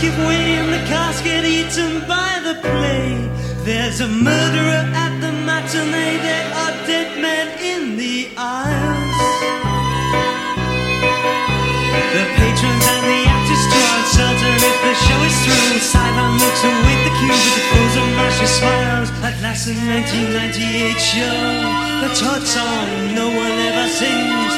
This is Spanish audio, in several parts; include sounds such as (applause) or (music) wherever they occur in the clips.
Give way And the cast get eaten by the play There's a murderer at the matinee There are dead men in the aisles the patrons and the actors are uncertain if the show is through. Sideline looks await the cue with the pose of martial smiles. At last, the 1998 show, the Todd song no one ever sings.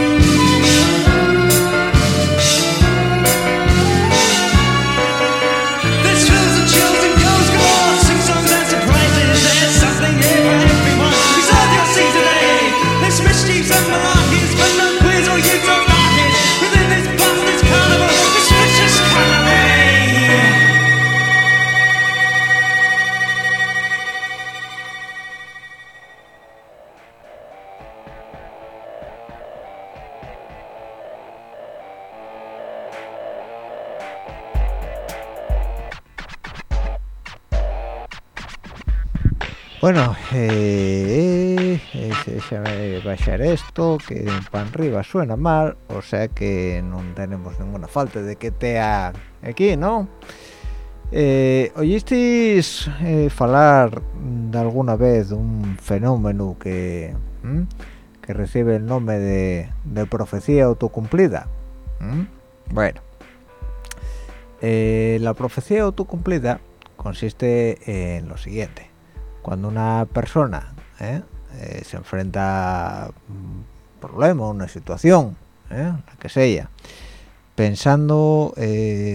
Bueno, eh, eh, déjame bajar esto, que para arriba suena mal, o sea que no tenemos ninguna falta de que te aquí, ¿no? Eh, ¿Oísteis eh, falar de alguna vez de un fenómeno que, que recibe el nombre de, profecía autocumplida? Bueno, eh, la profecía autocumplida consiste en lo siguiente cuando una persona ¿eh? Eh, se enfrenta a un problema, una situación, ¿eh? la que sea, pensando,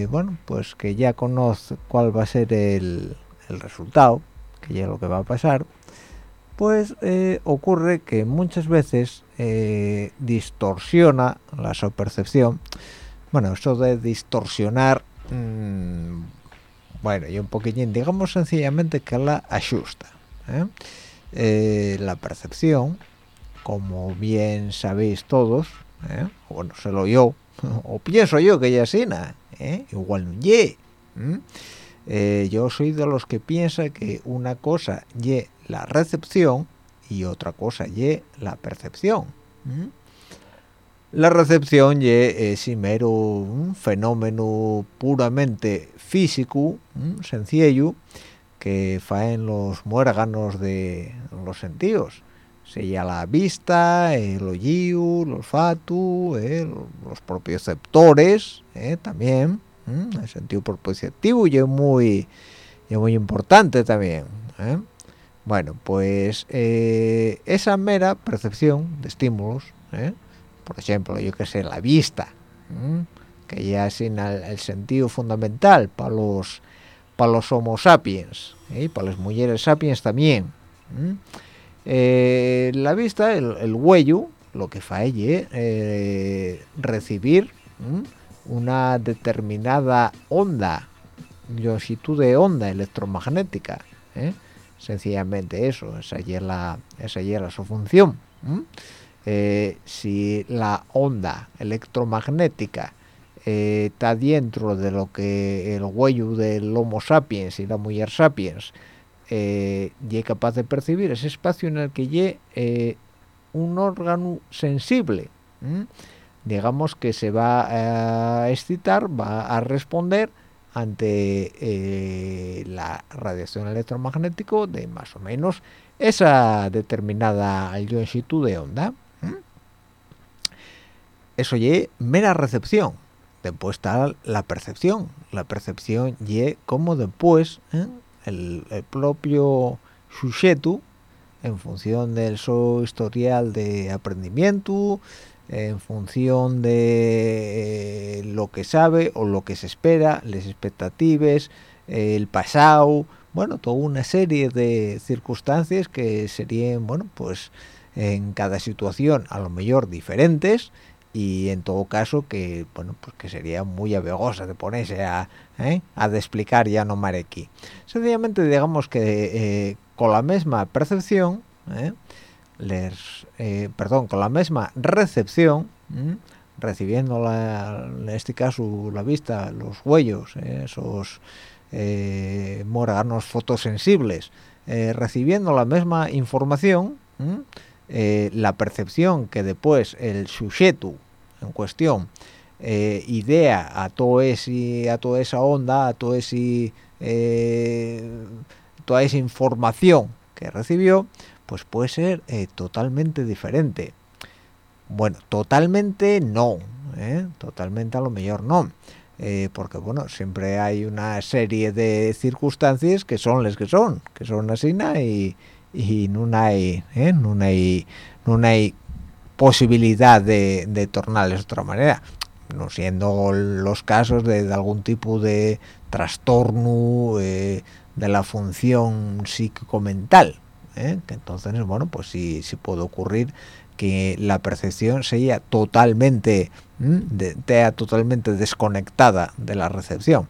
bueno, pues que ya conoce cuál va a ser el, resultado, que ya es lo que va a pasar, pues ocurre que muchas veces distorsiona la su percepción. Bueno, eso de distorsionar, mm, bueno, y un poquillín, digamos sencillamente que la ajusta. ¿Eh? Eh, la percepción, como bien sabéis todos, ¿eh? bueno, se lo yo, (laughs) o pienso yo que ya Sina, igual ye. yo soy de los que piensa que una cosa ye la recepción y otra cosa ye la percepción. La recepción ye es un fenómeno puramente físico, sencillo, que faen los muérganos de los sentidos sería la vista, el oído, el olfato, eh, los propioceptores eh, también, el sentido propioceptivo y es muy, y muy importante también. Eh. Bueno, pues esa mera percepción de estímulos, por ejemplo, yo que sé, la vista, que ya es el sentido fundamental para los para los homo sapiens y para las mujeres sapiens también eh, la vista, el, el, huello, lo que falle, eh, recibir una determinada onda, longitud de onda electromagnética, ¿eh? sencillamente eso, esa es la, esa es su función. si la onda electromagnética está dentro de lo que el huello del Homo sapiens y la mujer sapiens eh, y es capaz de percibir ese espacio en el que ye eh, un órgano sensible digamos que se va a excitar va a responder ante eh, la radiación electromagnética de más o menos esa determinada longitud de onda eso ye mera recepción después está la percepción. La percepción y como después el, propio sujeto en función del su historial de aprendimiento en función de eh, lo que sabe o lo que se espera las expectativas el pasado bueno toda una serie de circunstancias que serían bueno pues en cada situación a lo mejor diferentes y en todo caso que bueno pues que sería muy avegosa de ponerse a, ¿eh? a explicar ya no marequi sencillamente digamos que eh, con la misma percepción ¿eh? les, perdón con la misma recepción recibiendo la, en este caso la vista los huellos esos moranos fotosensibles recibiendo la misma información eh, la percepción que después el sujeto en cuestión. Eh, idea a todo ese a toda esa onda a todo ese eh, toda esa información que recibió pues puede ser totalmente diferente. Bueno totalmente no totalmente a lo mejor no porque bueno siempre hay una serie de circunstancias que son las que son que son así y y no hay ¿eh? no hay no hay posibilidad de, de tornarles de otra manera no siendo los casos de, algún tipo de trastorno eh, de la función psíquico-mental ¿eh? que entonces bueno pues sí, sí puede ocurrir que la percepción sea totalmente de, totalmente desconectada de la recepción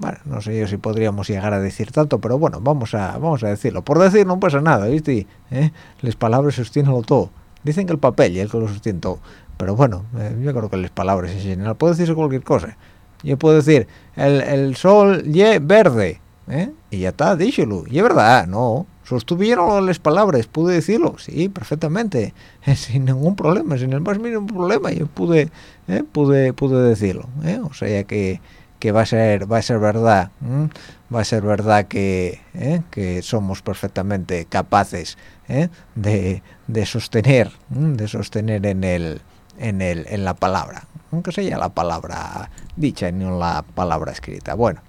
bueno, no sé yo si podríamos llegar a decir tanto, pero bueno, vamos a vamos a decirlo. Por decir no pasa nada, ¿viste? ¿Eh? Las palabras sostienen todo. Dicen que el papel y el que lo sostiene todo. Pero bueno, eh, yo creo que las palabras en general puede decirse cualquier cosa. Yo puedo decir, el, el sol ye verde, ¿eh? y ya está, díchelo. Y es verdad, no. Sostuvieron las palabras, pude decirlo, sí, perfectamente, (laughs) sin ningún problema, sin el más mínimo problema, yo pude, ¿eh? pude, pude decirlo. ¿eh? O sea que que va a ser va a ser verdad va a ser verdad que, ¿eh? que somos perfectamente capaces ¿eh? de, de, sostener de sostener en el en el en la palabra aunque sea la palabra dicha y no la palabra escrita bueno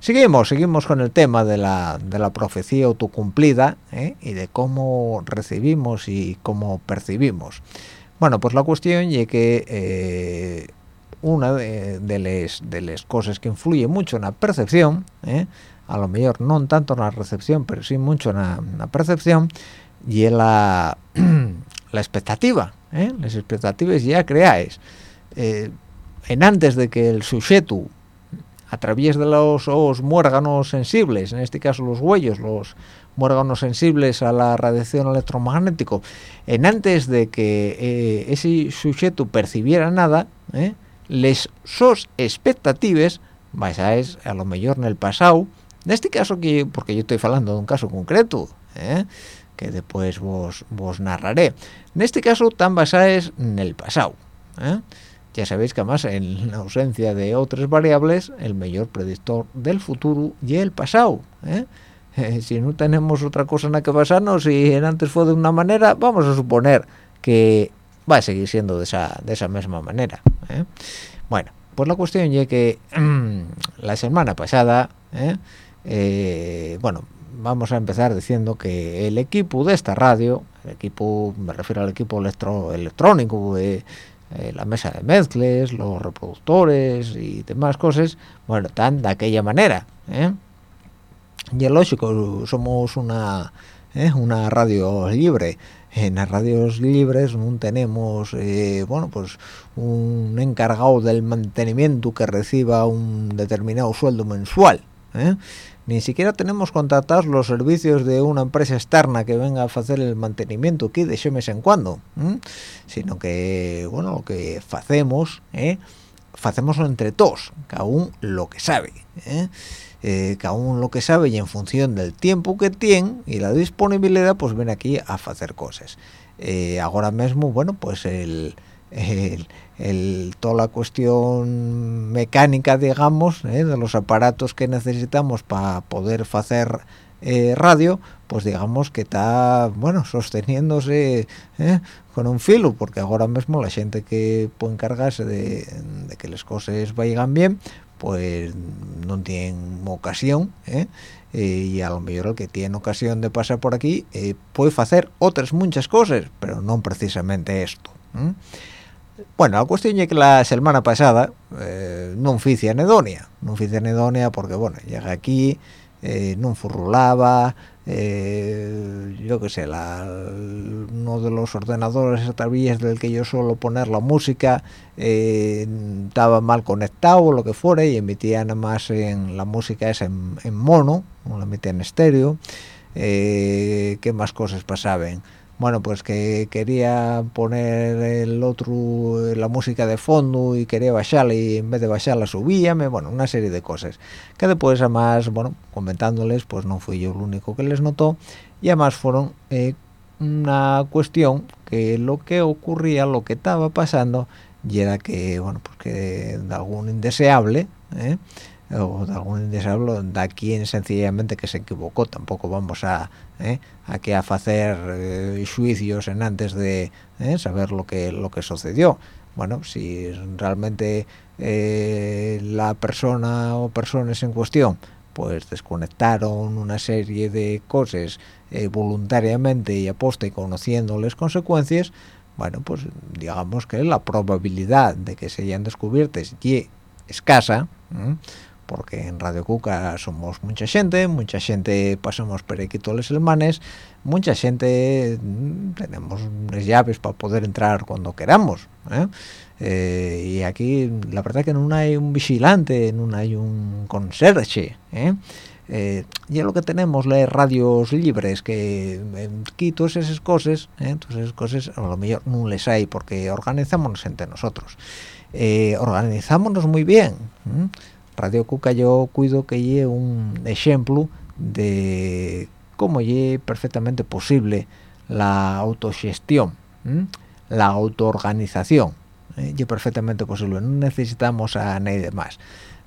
seguimos seguimos con el tema de la, de la profecía autocumplida ¿eh? y de cómo recibimos y cómo percibimos bueno pues la cuestión es que una de, las de cosas que influye mucho en la percepción, ¿eh? a lo mejor no tanto en la recepción, pero sí mucho en la, percepción, y es la, (clears throat) la expectativa, ¿eh? las expectativas ya creáis. Eh, en antes de que el sujeto, a través de los, los muérganos sensibles, en este caso los huellos, los muérganos sensibles a la radiación electromagnética, en antes de que ese sujeto percibiera nada, les sos expectativas basáis a lo mejor en el pasado en este caso que porque yo estoy hablando de un caso concreto ¿eh? que después vos vos narraré en este caso tan basáis en el pasado ¿eh? ya sabéis que además en la ausencia de otras variables el mayor predictor del futuro y el pasado ¿eh? si no tenemos otra cosa en la que basarnos y antes fue de una manera vamos a suponer que va a seguir siendo de esa de esa misma manera bueno pues la cuestión es que la semana pasada bueno vamos a empezar diciendo que el equipo de esta radio el equipo me refiero al equipo electro, electrónico eh, la mesa de mezcles, los reproductores y demás cosas, bueno, están de aquella manera. ¿eh? Y es lógico, somos una, ¿eh? una radio libre. En las radios libres no tenemos, bueno, pues un encargado del mantenimiento que reciba un determinado sueldo mensual ni siquiera tenemos contratados los servicios de una empresa externa que venga a hacer el mantenimiento aquí de mes en cuando sino que bueno lo que hacemos ¿eh? hacemos entre todos cada uno lo que sabe ¿eh? Cada lo que sabe y en función del tiempo que tiene y la disponibilidad pues ven aquí a hacer cosas eh, ahora mismo bueno pues el toda la cuestión mecánica, digamos, ¿eh? de los aparatos que necesitamos para poder hacer eh, radio, pues digamos que está, bueno, sosteniéndose con un filo, porque ahora mismo la gente que puede encargarse de, que las cosas vayan bien, pues no tienen ocasión, y a lo mejor el que tiene ocasión de pasar por aquí puede hacer otras muchas cosas, pero no precisamente esto. Bueno, la cuestión es que la semana pasada eh, no fui a Nedonia, no a Nedonia porque, bueno, llegué aquí, eh, no furrulaba, eh, yo qué sé, uno de los ordenadores a del que yo suelo poner la música eh, estaba mal conectado o lo que fuera y emitía nada más en la música es en, en mono, no la emitía en estéreo, ¿qué más cosas pasaban? Bueno pues que quería poner el otro la música de fondo y quería bajarla y en vez de bajarla subíame bueno una serie de cosas que después además bueno comentándoles pues no fui yo el único que les notó y además fueron eh, una cuestión que lo que ocurría lo que estaba pasando y era que bueno pues que de algún indeseable ¿eh? o de algún indeseable de quien sencillamente que se equivocó tampoco vamos a ¿eh? aquí a hacer eh, juicios en antes de ¿eh? saber lo que lo que sucedió bueno si realmente eh, la persona o personas en cuestión pues desconectaron una serie de cosas voluntariamente y aposta y conociendo las consecuencias bueno pues digamos que la probabilidad de que se hayan descubiertas y escasa porque en Radio Cuca somos mucha gente, mucha gente pasamos por aquí todos los semanas, mucha gente mm, tenemos unas llaves para poder entrar cuando queramos. ¿eh? Eh, y aquí la verdad que no hay un vigilante, no hay un conserje. ¿eh? ya lo que tenemos las radios libres que aquí todas esas cosas todas esas cosas a lo mejor no les hay porque organizamos entre nosotros organizámonos muy bien Radio Cuca yo cuido que lleve un ejemplo de cómo es perfectamente posible la autogestión, la autoorganización. ¿eh? Es perfectamente posible, no necesitamos a nadie más.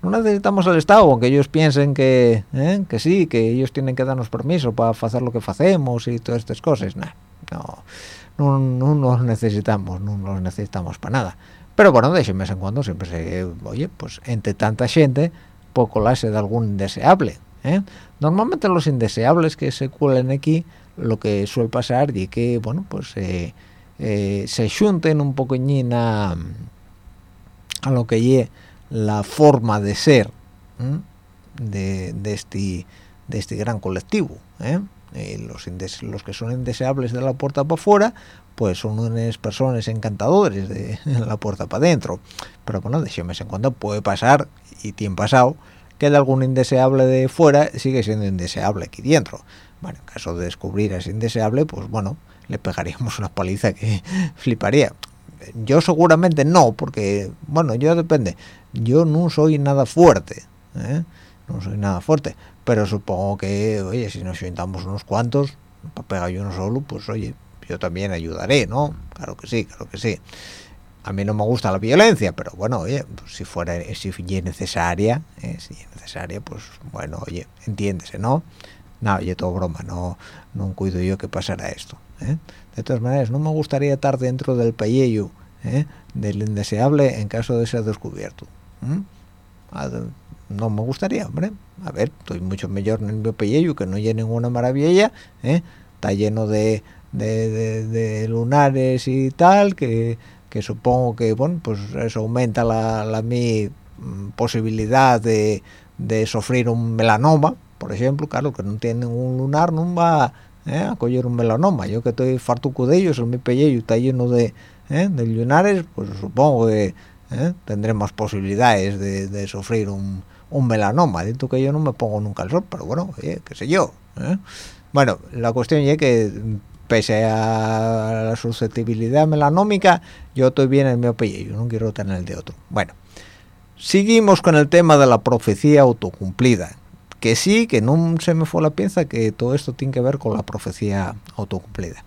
No necesitamos al Estado, aunque ellos piensen que, ¿eh? que sí, que ellos tienen que darnos permiso para hacer lo que hacemos y todas estas cosas. no, no, no nos necesitamos, no nos necesitamos para nada pero bueno de mes en cuando siempre se oye pues entre tanta gente poco la se de algún indeseable ¿eh? normalmente los indeseables que se cuelen aquí lo que suele pasar y que bueno pues eh, eh, se junten un poquillín a, lo que lleve la forma de ser de, este de este gran colectivo los, los que son indeseables de la puerta para afuera pues son unas personas encantadores de (laughs) la puerta para adentro pero bueno de vez en cuando puede pasar y tiene pasado que de algún indeseable de fuera sigue siendo indeseable aquí dentro. Bueno en caso de descubrir a ese indeseable pues bueno le pegaríamos (laughs) una paliza que (laughs) fliparía. Yo seguramente no porque bueno yo depende. Yo no soy nada fuerte ¿eh? No soy nada fuerte pero supongo que oye si nos juntamos unos cuantos para pegar yo uno solo pues oye yo también ayudaré, ¿no? Claro que sí, claro que sí. A mí no me gusta la violencia, pero bueno, oye, pues si fuera, si es necesaria, eh, si es necesaria, pues bueno, oye, entiéndese, ¿no? no y todo broma no no cuido yo que pasara esto ¿eh? de todas maneras no me gustaría estar dentro del pellejo ¿eh? del indeseable en caso de ser descubierto no me gustaría hombre a ver estoy mucho mejor en el pellejo que no hay ninguna maravilla ¿eh? está lleno de, lunares y tal que, que, supongo que bueno pues eso aumenta la, la mi mm, posibilidad de, sufrir un melanoma por ejemplo claro que no tiene un lunar no va ¿eh? a coger un melanoma yo que estoy fartuco de ellos el mi pellejo está lleno de, ¿eh? lunares pues supongo que ¿eh? tendré más posibilidades de, sufrir un, un, melanoma. Dentro que yo no me pongo nunca el sol pero bueno qué sé yo bueno la cuestión es que pese a la susceptibilidad melanómica yo estoy bien en mi pellejo no quiero tener el de otro. Bueno seguimos con el tema de la profecía autocumplida. Que sí, que no se me fue la piensa que todo esto tiene que ver con la profecía autocumplida.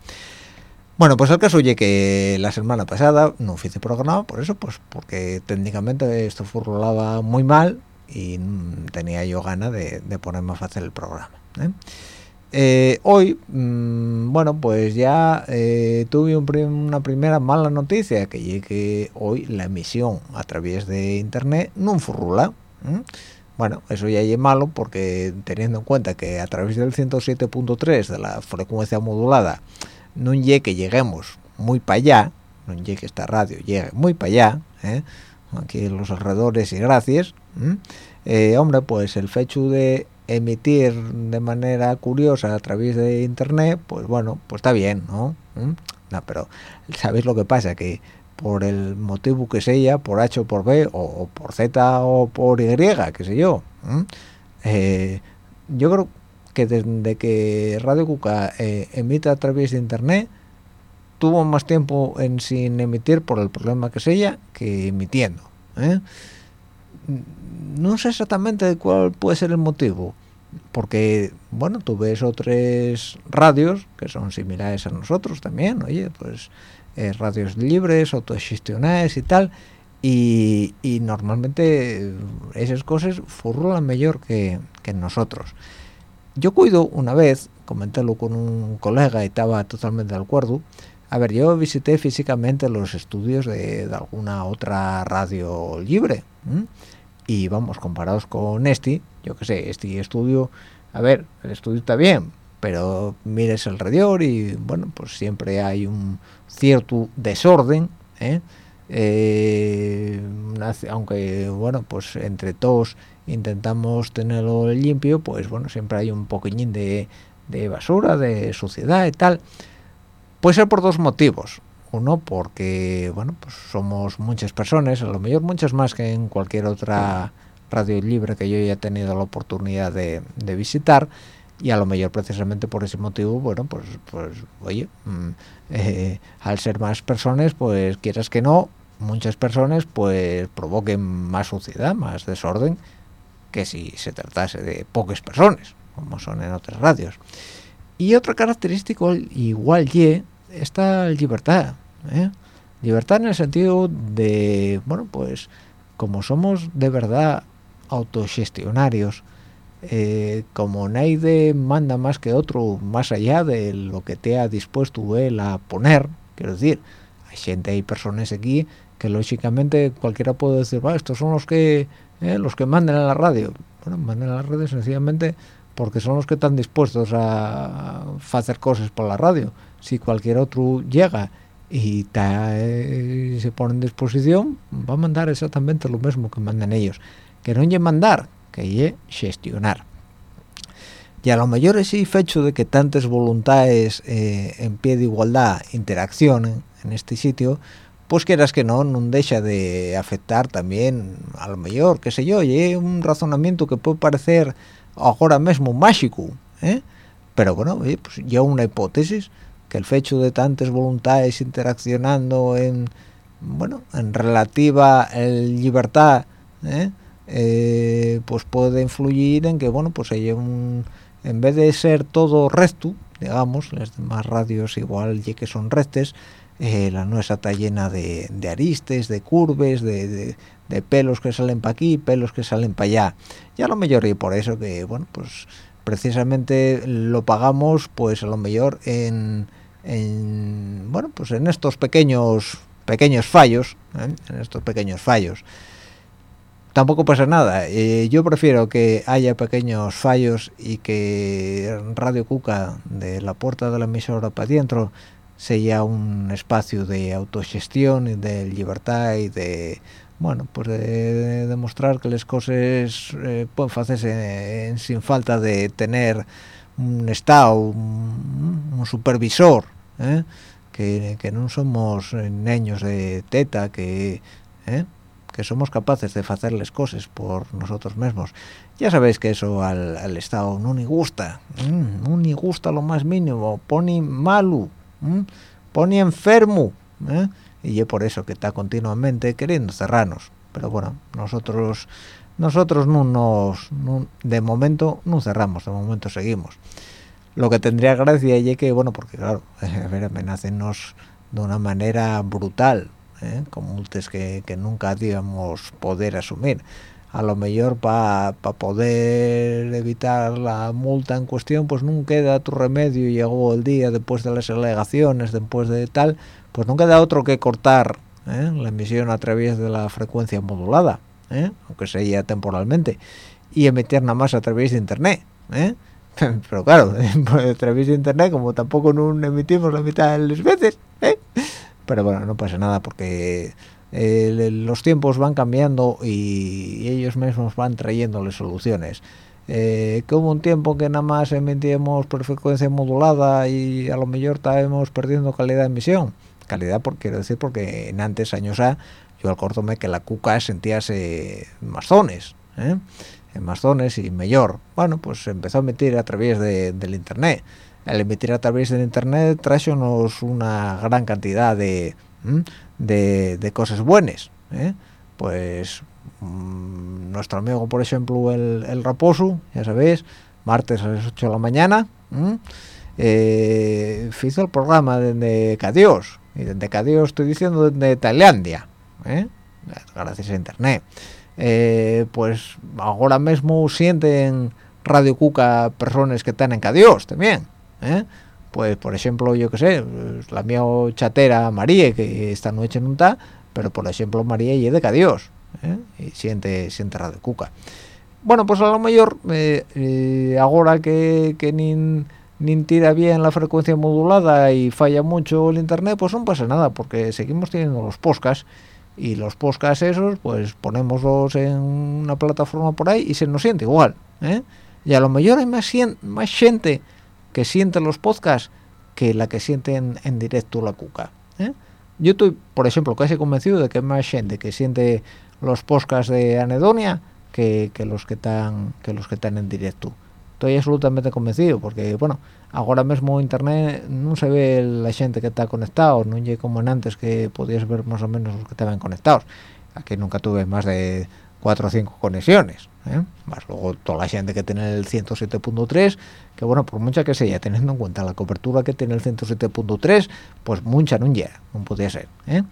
Bueno, pues el caso oye que la semana pasada no hice programa, por eso, pues porque técnicamente esto furlaba muy mal y tenía yo ganas de, de ponerme a hacer el programa. ¿eh? Eh, hoy, mm, bueno, pues ya eh, tuve una primera mala noticia, que llegue hoy la emisión a través de internet no furrula. Bueno, eso ya es malo porque teniendo en cuenta que a través del 107.3 de la frecuencia modulada no llegue que lleguemos muy para allá, no llegue esta radio llegue muy para allá, ¿eh? Aquí en los alrededores y gracias, eh, hombre, pues el hecho de emitir de manera curiosa a través de internet, pues bueno, pues está bien, ¿no? No, pero ¿sabéis lo que pasa? Que por el motivo que sea, por H o por B, o, por Z o por Y, qué sé yo. Eh, yo creo que desde que Radio Cuca eh, emite a través de Internet, tuvo más tiempo en sin emitir por el problema que sea que emitiendo. ¿eh? No sé exactamente cuál puede ser el motivo, porque, bueno, tú ves otras radios que son similares a nosotros también, oye, pues eh, radios libres, autogestionadas y tal, y, normalmente esas cosas furlan mejor que, que nosotros. Yo cuido una vez, comentélo con un colega y estaba totalmente de acuerdo, a ver, yo visité físicamente los estudios de, alguna otra radio libre, y vamos, comparados con este, yo qué sé, este estudio, a ver, el estudio está bien, pero mires alrededor y bueno, pues siempre hay un cierto desorden, ¿eh? Eh, aunque bueno, pues entre todos intentamos tenerlo limpio, pues bueno, siempre hay un poquillín de, de basura, de suciedad y tal. Puede ser por dos motivos. Uno, porque bueno, pues somos muchas personas, a lo mejor muchas más que en cualquier otra radio libre que yo haya tenido la oportunidad de, visitar y a lo mejor precisamente por ese motivo bueno pues pues oye mm, eh, al ser más personas pues quieras que no muchas personas pues provoquen más suciedad más desorden que si se tratase de pocas personas como son en otras radios y otra característica igual y esta libertad ¿eh? libertad en el sentido de bueno pues como somos de verdad autogestionarios eh, como nadie manda más que otro más allá de lo que te ha dispuesto él a poner quiero decir hay gente hay personas aquí que lógicamente cualquiera puede decir estos son los que eh, los que mandan a la radio bueno mandan a la radio sencillamente porque son los que están dispuestos a, hacer cosas por la radio si cualquier otro llega y eh, se pone en disposición va a mandar exactamente lo mismo que mandan ellos que no hay mandar que es gestionar. Y a lo mejor ese fecho de que tantas voluntades eh, en pie de igualdad interaccionen en este sitio, pues quieras que no, no deja de afectar también a lo mejor, qué sé yo, y un razonamiento que puede parecer ahora mismo mágico, ¿eh? pero bueno, pues ya una hipótesis que el fecho de tantas voluntades interaccionando en bueno en relativa libertad ¿eh? Eh, pues puede influir en que bueno pues hay un en vez de ser todo recto digamos las demás radios igual ya que son rectes eh, la nuestra está llena de, aristes de curves de, pelos que salen para aquí pelos que salen para allá. Y a lo mejor y por eso que bueno pues precisamente lo pagamos pues a lo mejor en, bueno pues en estos pequeños pequeños fallos ¿eh? en estos pequeños fallos. Tampoco pasa nada. Eh, yo prefiero que haya pequeños fallos y que Radio Cuca de la puerta de la emisora para adentro sea un espacio de autogestión y de libertad y de bueno, pues de, demostrar que las cosas eh, pueden hacerse sin falta de tener un estado, un, supervisor, ¿eh? que, no somos niños de teta, que, ¿eh? que somos capaces de hacer las cosas por nosotros mismos. Ya sabéis que eso al, Estado no ni gusta, no ni gusta lo más mínimo, pone malo, pone enfermo, y es por eso que está continuamente queriendo cerrarnos. Pero bueno nosotros nosotros no nos de momento no cerramos de momento seguimos. Lo que tendría gracia es que bueno porque claro (laughs) ver de una manera brutal ¿eh? con multas que, nunca debíamos poder asumir. A lo mejor para poder evitar la multa en cuestión pues no queda tu remedio llegó el día después de las alegaciones después de tal pues no queda otro que cortar ¿eh? la emisión a través de la frecuencia modulada, ¿eh? aunque sea temporalmente, y emitir nada más a través de internet. ¿eh? (laughs) Pero claro, (laughs) a través de internet, como tampoco no emitimos la mitad de las veces, pero bueno, no pasa nada porque los tiempos van cambiando y, ellos mismos van trayéndole soluciones. como un tiempo que nada más emitimos por frecuencia modulada y a lo mejor estábamos perdiendo calidad de emisión calidad porque quiero decir porque en antes años a yo acordóme que la cuca sentíase más zones ¿eh? más zones y mejor. Bueno pues empezó a emitir a través del internet. Al emitir a través del internet trajonos una gran cantidad de de, cosas buenas ¿eh? pues mm, nuestro amigo por ejemplo el, el, raposo ya sabéis martes a las 8 de la mañana eh, hizo el programa de Cadios y desde que estoy diciendo desde Tailandia ¿eh? gracias a internet eh, pues ahora mismo sienten Radio Cuca personas que están en Cadios también ¿eh? pues por ejemplo yo que sé pues, la mía chatera María que esta noche no está pero por ejemplo María y de Cadios y siente siente Radio Cuca bueno pues a lo mejor ahora que, que ni ni tira bien la frecuencia modulada y falla mucho el internet, pues no pasa nada, porque seguimos teniendo los podcasts y los podcasts esos, pues ponemoslos en una plataforma por ahí y se nos siente igual, ¿eh? Y a lo mejor hay más, más gente que siente los podcasts que la que siente en, directo la cuca, ¿eh? Yo estoy, por ejemplo, casi convencido de que hay más gente que siente los podcasts de Anedonia que, que los que están que los que están en directo estoy absolutamente convencido porque bueno ahora mismo internet no se ve la gente que está conectado no llega como en antes que podías ver más o menos los que estaban conectados aquí nunca tuve más de cuatro o cinco conexiones ¿eh? más luego toda la gente que tiene el 107.3 que bueno por mucha que sea teniendo en cuenta la cobertura que tiene el 107.3 pues mucha no llega no podía ser ¿eh?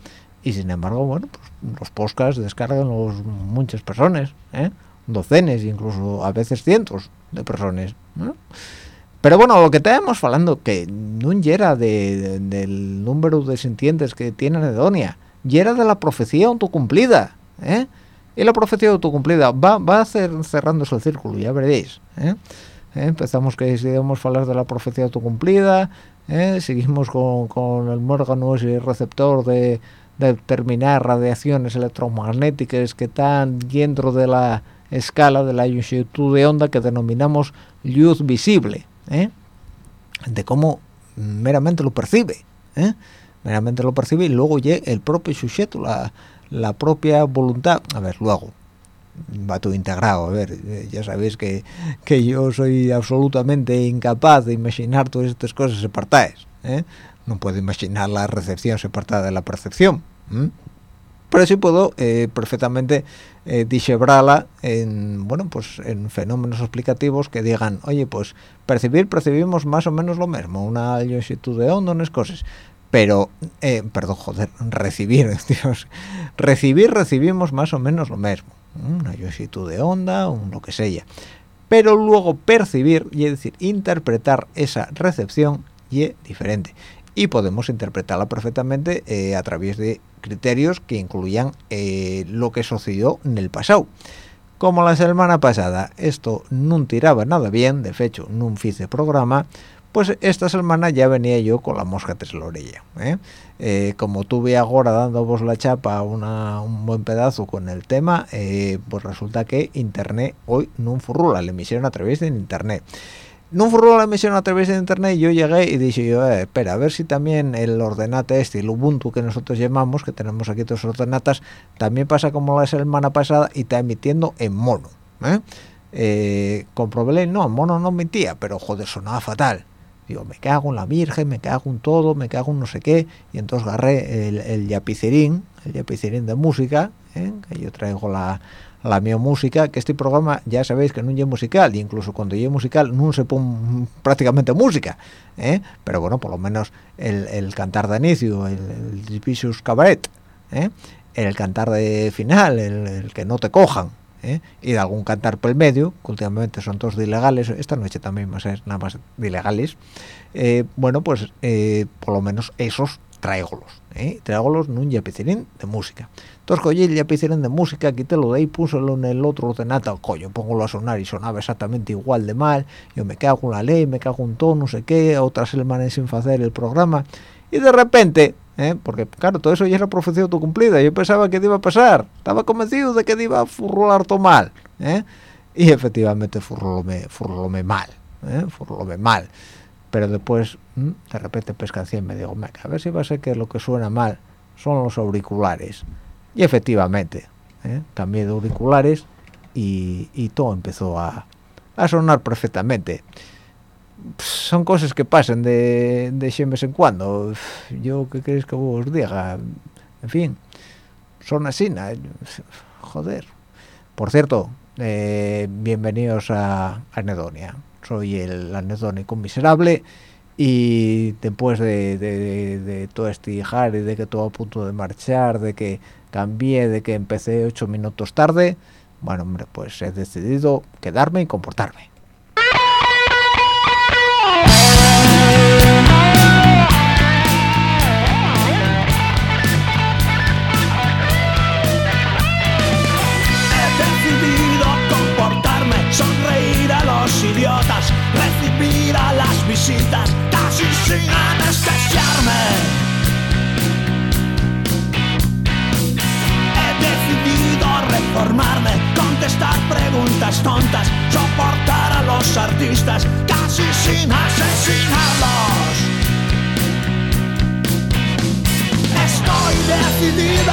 y sin embargo bueno pues los podcasts descargan los muchas personas ¿eh? Docenas incluso a veces cientos de personas pero bueno lo que estábamos hablando que no era de, del número de sintientes que tiene Anedonia y era de la profecía autocumplida ¿eh? y la profecía autocumplida va, va a ser el círculo ya veréis ¿eh? ¿Eh? empezamos que decidimos hablar de la profecía autocumplida ¿eh? seguimos con, con el órgano y receptor de, de determinar radiaciones electromagnéticas que están dentro de la escala de la longitud de onda que denominamos luz visible, ¿eh? de cómo meramente lo percibe, ¿eh? meramente lo percibe y luego llega el propio sujeto, la, la propia voluntad, a ver, luego, va todo integrado, a ver, ya sabéis que, que yo soy absolutamente incapaz de imaginar todas estas cosas separadas, ¿eh? no puedo imaginar la recepción separada de la percepción, pero sí puedo eh, perfectamente eh, en bueno pues en fenómenos explicativos que digan oye pues percibir percibimos más o menos lo mismo una longitud de onda unas cosas pero eh, perdón joder recibir (laughs) Dios, recibir recibimos más o menos lo mismo una longitud de onda un lo que sea. Pero luego percibir y es decir interpretar esa recepción y es diferente. Y podemos interpretarla perfectamente eh, a través de criterios que incluyan eh, lo que sucedió en el pasado como la semana pasada esto no tiraba nada bien de hecho no hice programa pues esta semana ya venía yo con la mosca tras la orilla ¿eh? Eh, como tuve ahora dando la chapa un buen pedazo con el tema pues resulta que internet hoy no furrula la emisión a través de internet no furrula la emisión a través de internet yo llegué y dije yo espera a ver si también el ordenate este el ubuntu que nosotros llamamos que tenemos aquí todos los ordenatas también pasa como la semana pasada y está emitiendo en mono ¿eh? comprobé no en mono no emitía pero joder sonaba fatal digo, me cago en la Virgen, me cago en todo, me cago en no sé qué, y entonces agarré el, el yapicerín, el yapicerín de música, ¿eh? que yo traigo la, la mi música, que este programa ya sabéis que no es musical, y incluso cuando es musical no se pone prácticamente música, ¿eh? pero bueno, por lo menos el, el cantar de inicio, el, el Cabaret, ¿eh? el cantar de final, el, que no te cojan, ¿eh? y de algún cantar por el medio, que últimamente son todos ilegales, esta noche también va a ser nada más de ilegales, eh, bueno, pues eh, por lo menos esos tráigolos, ¿eh? tráigolos en un yapicerín de música. Entonces, cogí el yapicerín de música, quítelo de ahí, púselo en el otro ordenata, coño, póngalo a sonar y sonaba exactamente igual de mal, yo me cago en la ley, me cago en todo, no sé qué, otras semanas sin hacer el programa, y de repente ¿eh? porque claro, todo eso ya era profecía autocumplida, yo pensaba que iba a pasar, estaba convencido de que iba a furrolar todo mal, ¿eh? y efectivamente furrolóme, mal, ¿eh? furrolóme mal, pero después de repente pescancía y me digo, a ver si va a ser que lo que suena mal son los auriculares, y efectivamente, ¿eh? cambié de auriculares y, todo empezó a, a sonar perfectamente. Son cosas que pasan de, de vez en cuando. Yo qué queréis que os diga en fin son así joder. Por cierto eh, bienvenidos a Anedonia soy el anedónico miserable y después de, todo este y de que todo a punto de marchar de que cambié de que empecé ocho minutos tarde bueno hombre pues he decidido quedarme y comportarme. Idiotas, recibir a las casi sin anestesiarme. He decidido reformarme, contestar preguntas tontas, soportar a los artistas casi sin asesinarlos. Estoy decidido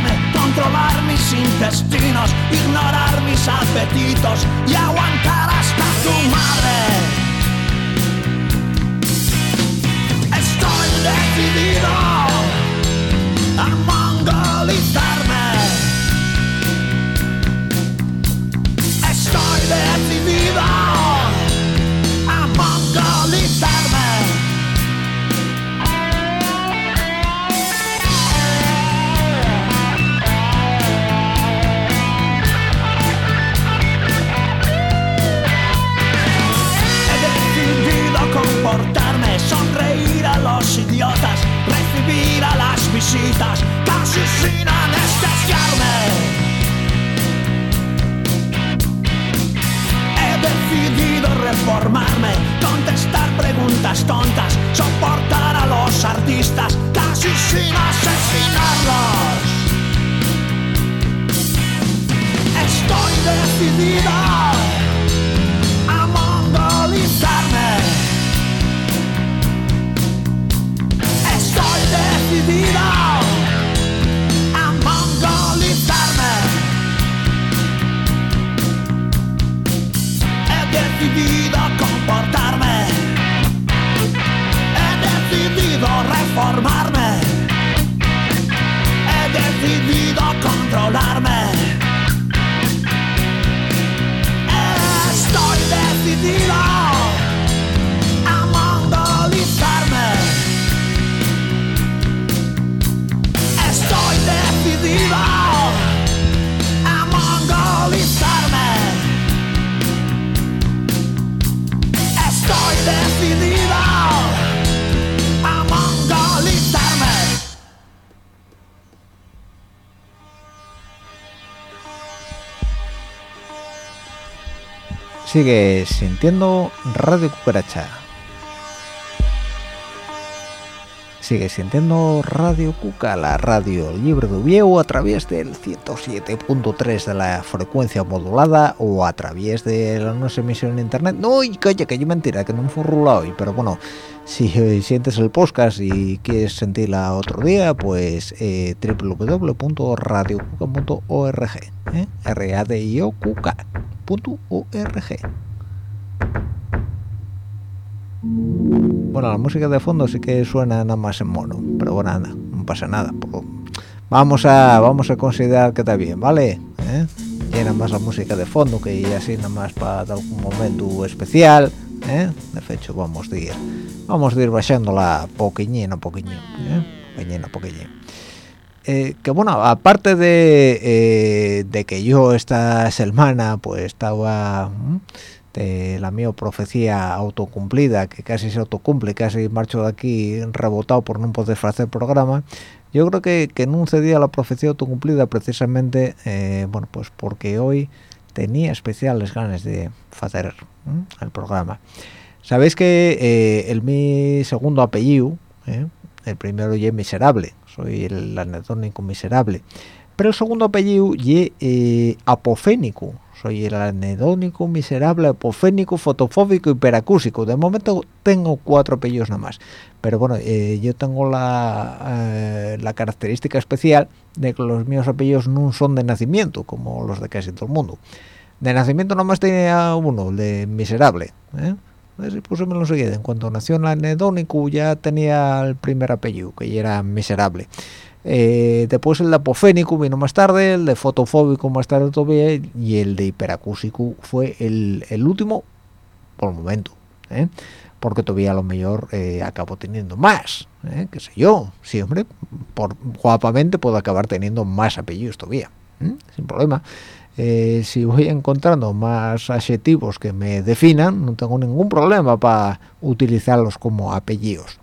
controlar mis intestinos, ignorar mis apetitos y aguantar hasta tu madre. Estoy decidido Sigue sintiendo Radio Cucaracha. Sigue sintiendo Radio Cuca, la radio libre de Oviedo a través del 107.3 de la frecuencia modulada o a través de la nuestra emisión en internet. No, y calla, que hay mentira, que no me fue rulado hoy, pero bueno, si sientes el podcast y quieres sentirla otro día, pues eh, www.radiocuca.org, ¿eh? r cuca.org. Bueno, la música de fondo sí que suena nada más en mono, pero bueno, nada, no pasa nada. pues vamos a vamos a considerar que está bien, ¿vale? ¿Eh? Llena más la música de fondo que así nada más para algún momento especial, ¿eh? De hecho, vamos a ir vamos a ir bajándola poquillín a poquillín, ¿eh? Poquillín a poquillín. Eh, que bueno, aparte de, eh, de que yo esta semana pues estaba de la mía profecía autocumplida, que casi se autocumple, casi marcho de aquí rebotado por no poder hacer programa, yo creo que, que no cedía la profecía autocumplida precisamente, eh, bueno, pues porque hoy tenía especiales ganas de hacer el programa. Sabéis que eh, el mi segundo apellido, ¿eh? el primero y es miserable, soy el anedónico miserable, pero el segundo apellido y eh, apofénico, soy el anedónico miserable, apofénico, fotofóbico y peracúsico. De momento tengo cuatro apellidos nada más, pero bueno, eh, yo tengo la, eh, la característica especial de que los míos apellidos no son de nacimiento, como los de casi todo el mundo. De nacimiento nomás tenía uno, el de miserable, ¿eh? Pues me lo seguía. En cuanto nació en anedónico ya tenía el primer apellido, que ya era miserable. Eh, después el de apofénico vino más tarde, el de fotofóbico más tarde todavía, y el de hiperacúsico fue el, el último por el momento, ¿eh? porque todavía a lo mejor eh, acabo teniendo más, ¿eh? qué sé yo, sí hombre, por, guapamente puedo acabar teniendo más apellidos todavía, ¿eh? sin problema. Eh, si voy encontrando más adjetivos que me definan, no tengo ningún problema para utilizarlos como apellidos.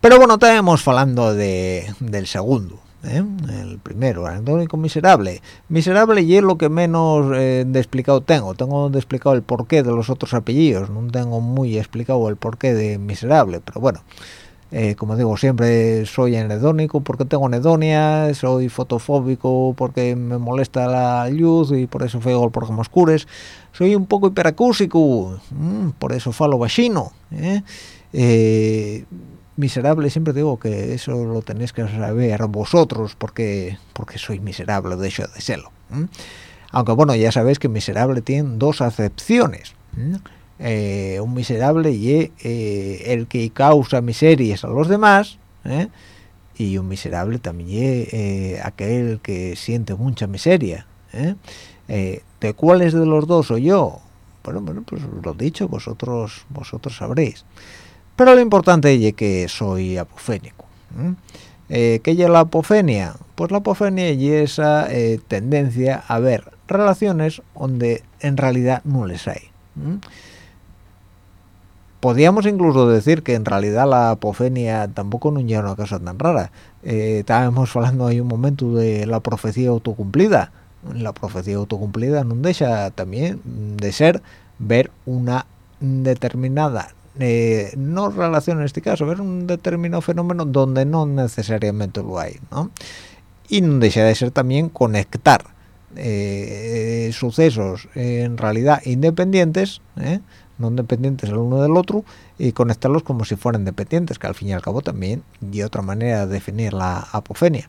Pero bueno, estábamos hablando de, del segundo, ¿eh? el primero, anedónico miserable. Miserable y es lo que menos eh, explicado tengo. Tengo de explicado el porqué de los otros apellidos, no tengo muy explicado el porqué de miserable, pero bueno. Eh, como digo, siempre soy anedónico porque tengo anedonia, soy fotofóbico porque me molesta la luz y por eso feo el programa oscures. Soy un poco hiperacúsico, mm, por eso falo bajino. ¿eh? Eh, miserable siempre digo que eso lo tenéis que saber vosotros porque porque soy miserable de hecho de serlo ¿m? aunque bueno ya sabéis que miserable tiene dos acepciones eh, un miserable y eh, el que causa miserias a los demás ¿eh? y un miserable también es aquel que siente mucha miseria de cuáles de los dos soy yo bueno bueno pues lo dicho vosotros vosotros sabréis pero lo importante es que soy apofénico. Eh, ¿Qué es la apofenia? Pues la apofenia es esa eh, tendencia a ver relaciones donde en realidad no les hay. Podríamos incluso decir que en realidad la apofenia tampoco no es una cosa tan rara. Eh, estábamos hablando ahí un momento de la profecía autocumplida. La profecía autocumplida no deja también de ser ver una determinada eh, no relación en este caso, ver un determinado fenómeno donde no necesariamente lo hay, ¿no? Y no deja de ser también conectar eh, sucesos en realidad independientes, ¿eh? No dependientes el uno del otro, y conectarlos como si fueran dependientes, que al fin y al cabo también y otra manera de definir la apofenia.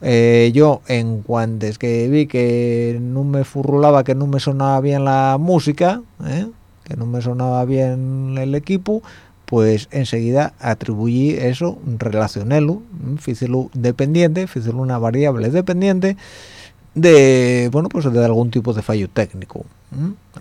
Eh, yo en cuanto que vi que no me furrulaba, que no me sonaba bien la música, ¿eh? que no me sonaba bien el equipo pues enseguida atribuí eso relacionélo fícelo dependiente fícelo una variable dependiente de bueno pues de algún tipo de fallo técnico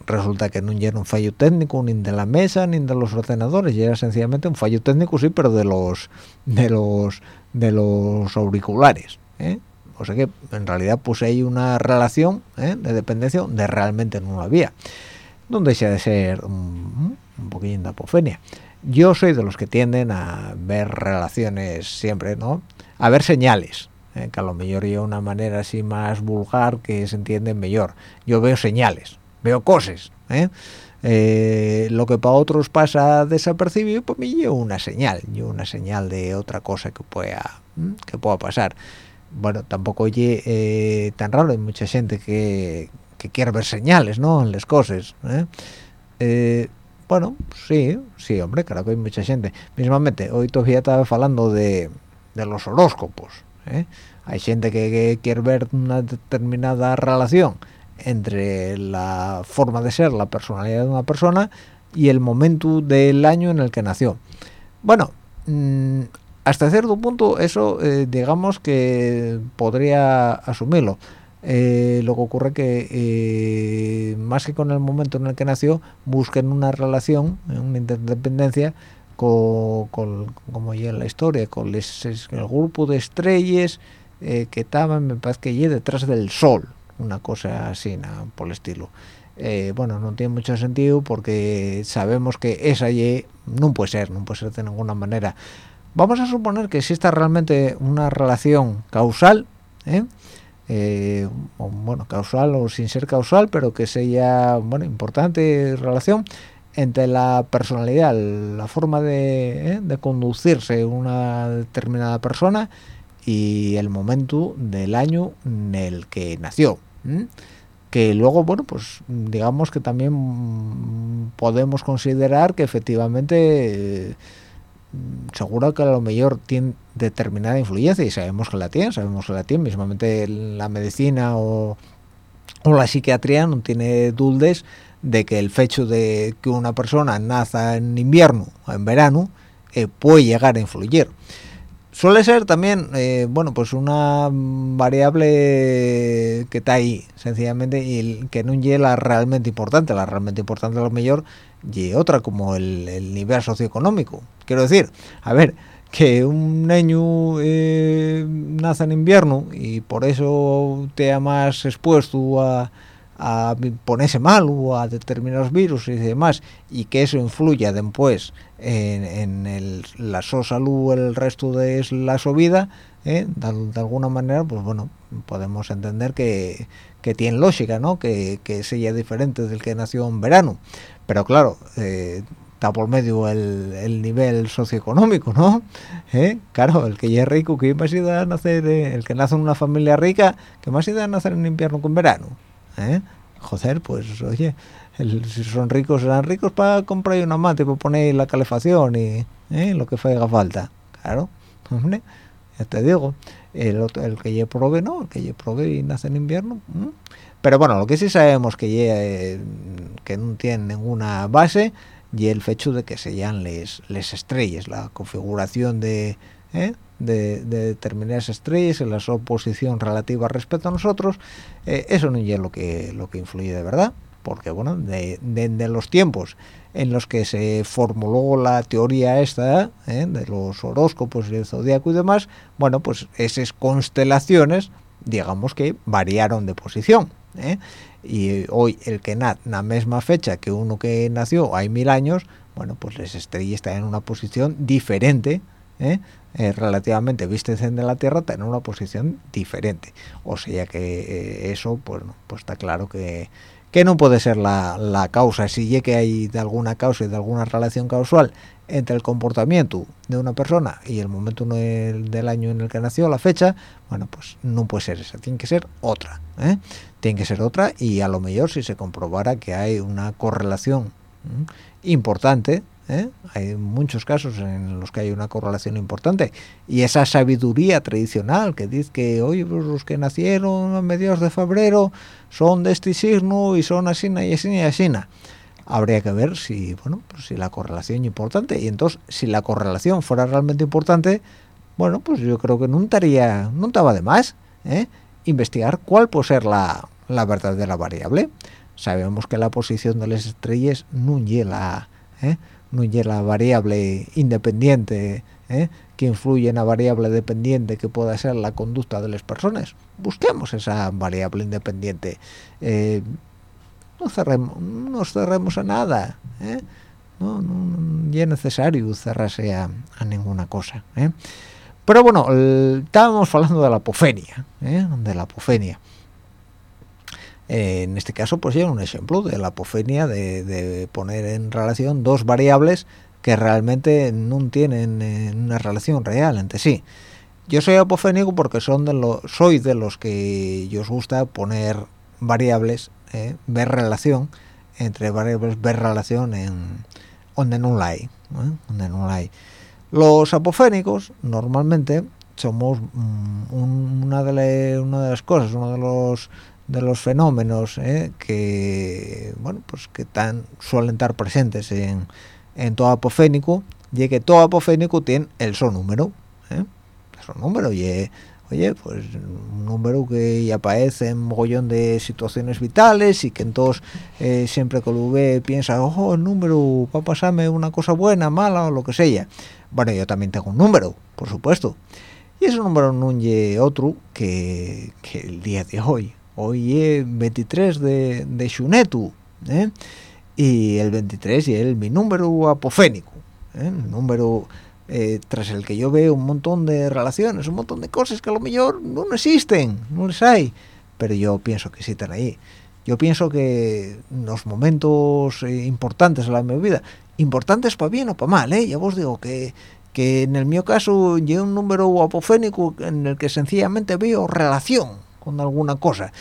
resulta que no era un fallo técnico ni de la mesa ni de los ordenadores era sencillamente un fallo técnico sí pero de los de los de los auriculares ¿eh? o sea que en realidad puse ahí una relación ¿eh? de dependencia donde realmente no había donde se ha de ser un, un poquillo de apofenia yo soy de los que tienden a ver relaciones siempre no a ver señales eh, que a lo mejor hay una manera así más vulgar que se entiende mejor. Yo veo señales veo cosas ¿eh? Eh, lo que para otros pasa desapercibido pues me llevo una señal yo una señal de otra cosa que pueda que pueda pasar. Bueno tampoco oye tan raro hay mucha gente que, que, quiere ver señales no en las cosas bueno sí sí hombre claro que hay mucha gente. Mismamente hoy todavía estaba hablando de, de los horóscopos hay gente que, quiere ver una determinada relación entre la forma de ser, la personalidad de una persona y el momento del año en el que nació. Bueno, mm, hasta cierto punto eso eh, digamos que podría asumirlo. Eh, lo que ocurre que eh, más que con el momento en el que nació, busquen una relación, una interdependencia con, como ya la historia, con el grupo de estrellas que estaban, me parece que detrás del sol, una cosa así, por el estilo. Eh, bueno, no tiene mucho sentido porque sabemos que esa Y no puede ser, no puede ser de ninguna manera. Vamos a suponer que exista realmente una relación causal, ¿eh? Eh, bueno, causal o sin ser causal, pero que sea, bueno, importante relación entre la personalidad, la forma de, de conducirse una determinada persona y el momento del año en el que nació que luego bueno pues digamos que también podemos considerar que efectivamente eh, seguro que a lo mejor tiene determinada influencia y sabemos que la tiene sabemos que la tiene mismamente la medicina o, la psiquiatría no tiene dudas de que el hecho de que una persona naza en invierno o en verano eh, puede llegar a influir. Suele ser también eh, bueno pues una variable que está ahí sencillamente y que no es la realmente importante. La realmente importante a lo mejor y otra como el, nivel socioeconómico. Quiero decir a ver que un niño eh, nace en invierno y por eso te ha más expuesto a a ponerse mal o a determinados virus y demás y que eso influya después en, el, la so salud el resto de la su vida ¿eh? de, alguna manera pues bueno podemos entender que, que tiene lógica no que, que sea diferente del que nació en verano pero claro eh, está por medio el, el, nivel socioeconómico, ¿no? ¿Eh? Claro, el que ya es rico, que más idea nacer, el que nace en una familia rica, que más idea nacer en invierno que en verano. ¿Eh? Joder, pues oye, si son ricos serán ricos para comprar una mate para poner la calefacción y ¿eh? lo que haga falta. Claro, hombre, ya te digo, el, que ya prove no, el que ya prove y nace en invierno. Pero bueno, lo que sí sabemos que eh, que no tiene ninguna base y el hecho de que sean les, les estrellas, la configuración de... ¿eh? de, determinadas estrellas en la oposición relativa respecto a nosotros eh, eso no es lo que lo que influye de verdad porque bueno de, los tiempos en los que se formuló la teoría esta eh, de los horóscopos y el zodiaco y demás bueno pues esas constelaciones digamos que variaron de posición y hoy el que nace en la misma fecha que uno que nació hay mil años bueno pues las estrellas están en una posición diferente ¿eh? Eh, relativamente vistes en la Tierra en una posición diferente. O sea que eh, eso, pues, pues está claro que, que no puede ser la, la causa. Si ya que hay de alguna causa y de alguna relación causal entre el comportamiento de una persona y el momento del año en el que nació, la fecha, bueno, pues no puede ser esa, tiene que ser otra. Tiene que ser otra y a lo mejor si se comprobara que hay una correlación importante ¿eh? hay muchos casos en los que hay una correlación importante y esa sabiduría tradicional que dice que hoy pues, los que nacieron a mediados de febrero son de este signo y son así y así y así habría que ver si bueno pues si la correlación es importante y entonces si la correlación fuera realmente importante bueno pues yo creo que no estaría no estaba de más ¿eh? investigar cuál puede ser la, la verdadera variable sabemos que la posición de las estrellas no la ¿eh? No la variable independiente ¿eh? que influye en la variable dependiente que pueda ser la conducta de las personas. Busquemos esa variable independiente. Eh, no cerremos no cerremos a nada ¿eh? no, no, es necesario cerrarse a, ninguna cosa pero bueno estábamos hablando de la apofenia de la apofenia en este caso pues ya un ejemplo de la apofenia de, poner en relación dos variables que realmente no tienen eh, una relación real entre sí. Yo soy apofénico porque son de los soy de los que os gusta poner variables eh, ver relación entre variables ver relación en donde no la hay donde no hay los apofénicos normalmente somos mm, una de una de las cosas uno de los de los fenómenos eh, que bueno pues que tan suelen estar presentes en, en todo apofénico y que todo apofénico tiene el son número ¿eh? el número y oye pues un número que aparece en mogollón de situaciones vitales y que entonces eh, siempre que lo ve piensa ojo el número va a pasarme una cosa buena mala o lo que sea bueno yo también tengo un número por supuesto. Y ese número no es otro que, que el día de hoy hoy es 23 de, de Xunetu, ¿eh? y el 23 y el mi número apofénico, ¿eh? número eh, tras el que yo veo un montón de relaciones, un montón de cosas que a lo mejor no existen, no les hay, pero yo pienso que sí están ahí. Yo pienso que los momentos importantes de la mi vida, importantes para bien o para mal, ¿eh? ya vos digo que que en el mío caso llevo un número apofénico en el que sencillamente veo relación con alguna cosa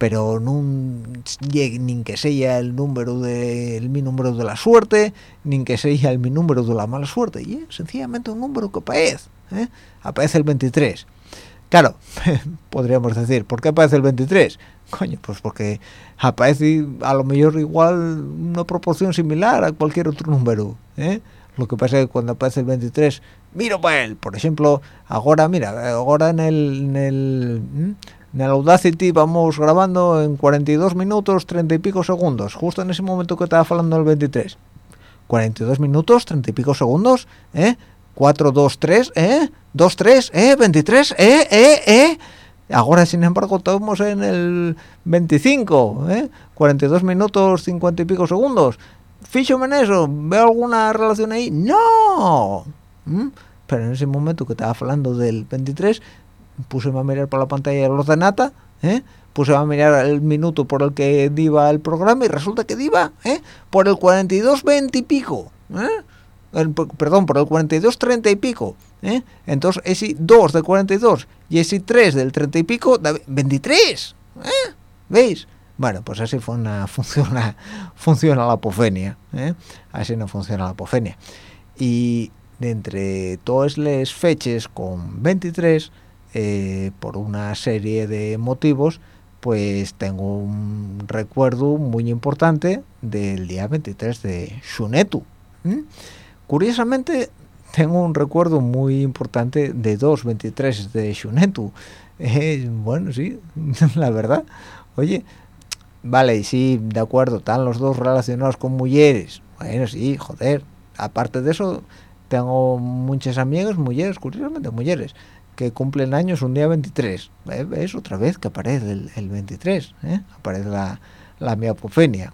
pero no ni que sea el número de mi número de la suerte ni que sea el mi número de la mala suerte y es sencillamente un número que aparece ¿eh? aparece el 23 claro (laughs) podríamos decir ¿por qué aparece el 23? coño pues porque aparece a lo mejor igual una proporción similar a cualquier otro número ¿eh? lo que pasa es que cuando aparece el 23 miro para él por ejemplo ahora mira ahora en el, en el en el Audacity vamos grabando en 42 minutos 30 y pico segundos justo en ese momento que estaba hablando el 23 42 minutos 30 y pico segundos ¿eh? 4, 2, 3 ¿eh? 2, 3 ¿eh? 23 ¿eh? ¿eh? ¿eh? ahora sin embargo estamos en el 25 ¿eh? 42 minutos 50 y pico segundos fíjame en eso ¿veo alguna relación ahí? ¡no! ¿Mm? pero en ese momento que estaba hablando del 23 puse a mirar por la pantalla del ordenata, ¿eh? puse a mirar el minuto por el que iba el programa y resulta que iba ¿eh? por el 42 20 y pico, ¿eh? perdón, por el 42 30 y pico. ¿eh? Entonces, ese 2 del 42 y ese 3 del 30 y pico, 23. ¿eh? ¿Veis? Bueno, pues así (laughs) funciona, funciona la apofenia. ¿eh? Así no funciona la apofenia. Y de entre todas las fechas con 23, eh, por una serie de motivos pues tengo un recuerdo muy importante del día 23 de Shunetu curiosamente tengo un recuerdo muy importante de dos 23 de Shunetu (laughs) eh, bueno sí (laughs) la verdad. Oye vale sí de acuerdo están los dos relacionados con mujeres. Bueno sí joder. Aparte de eso tengo muchas amigas mujeres curiosamente mujeres que cumplen años un día 23. Es otra vez que aparece el, 23, ¿eh? aparece la, la miopofenia.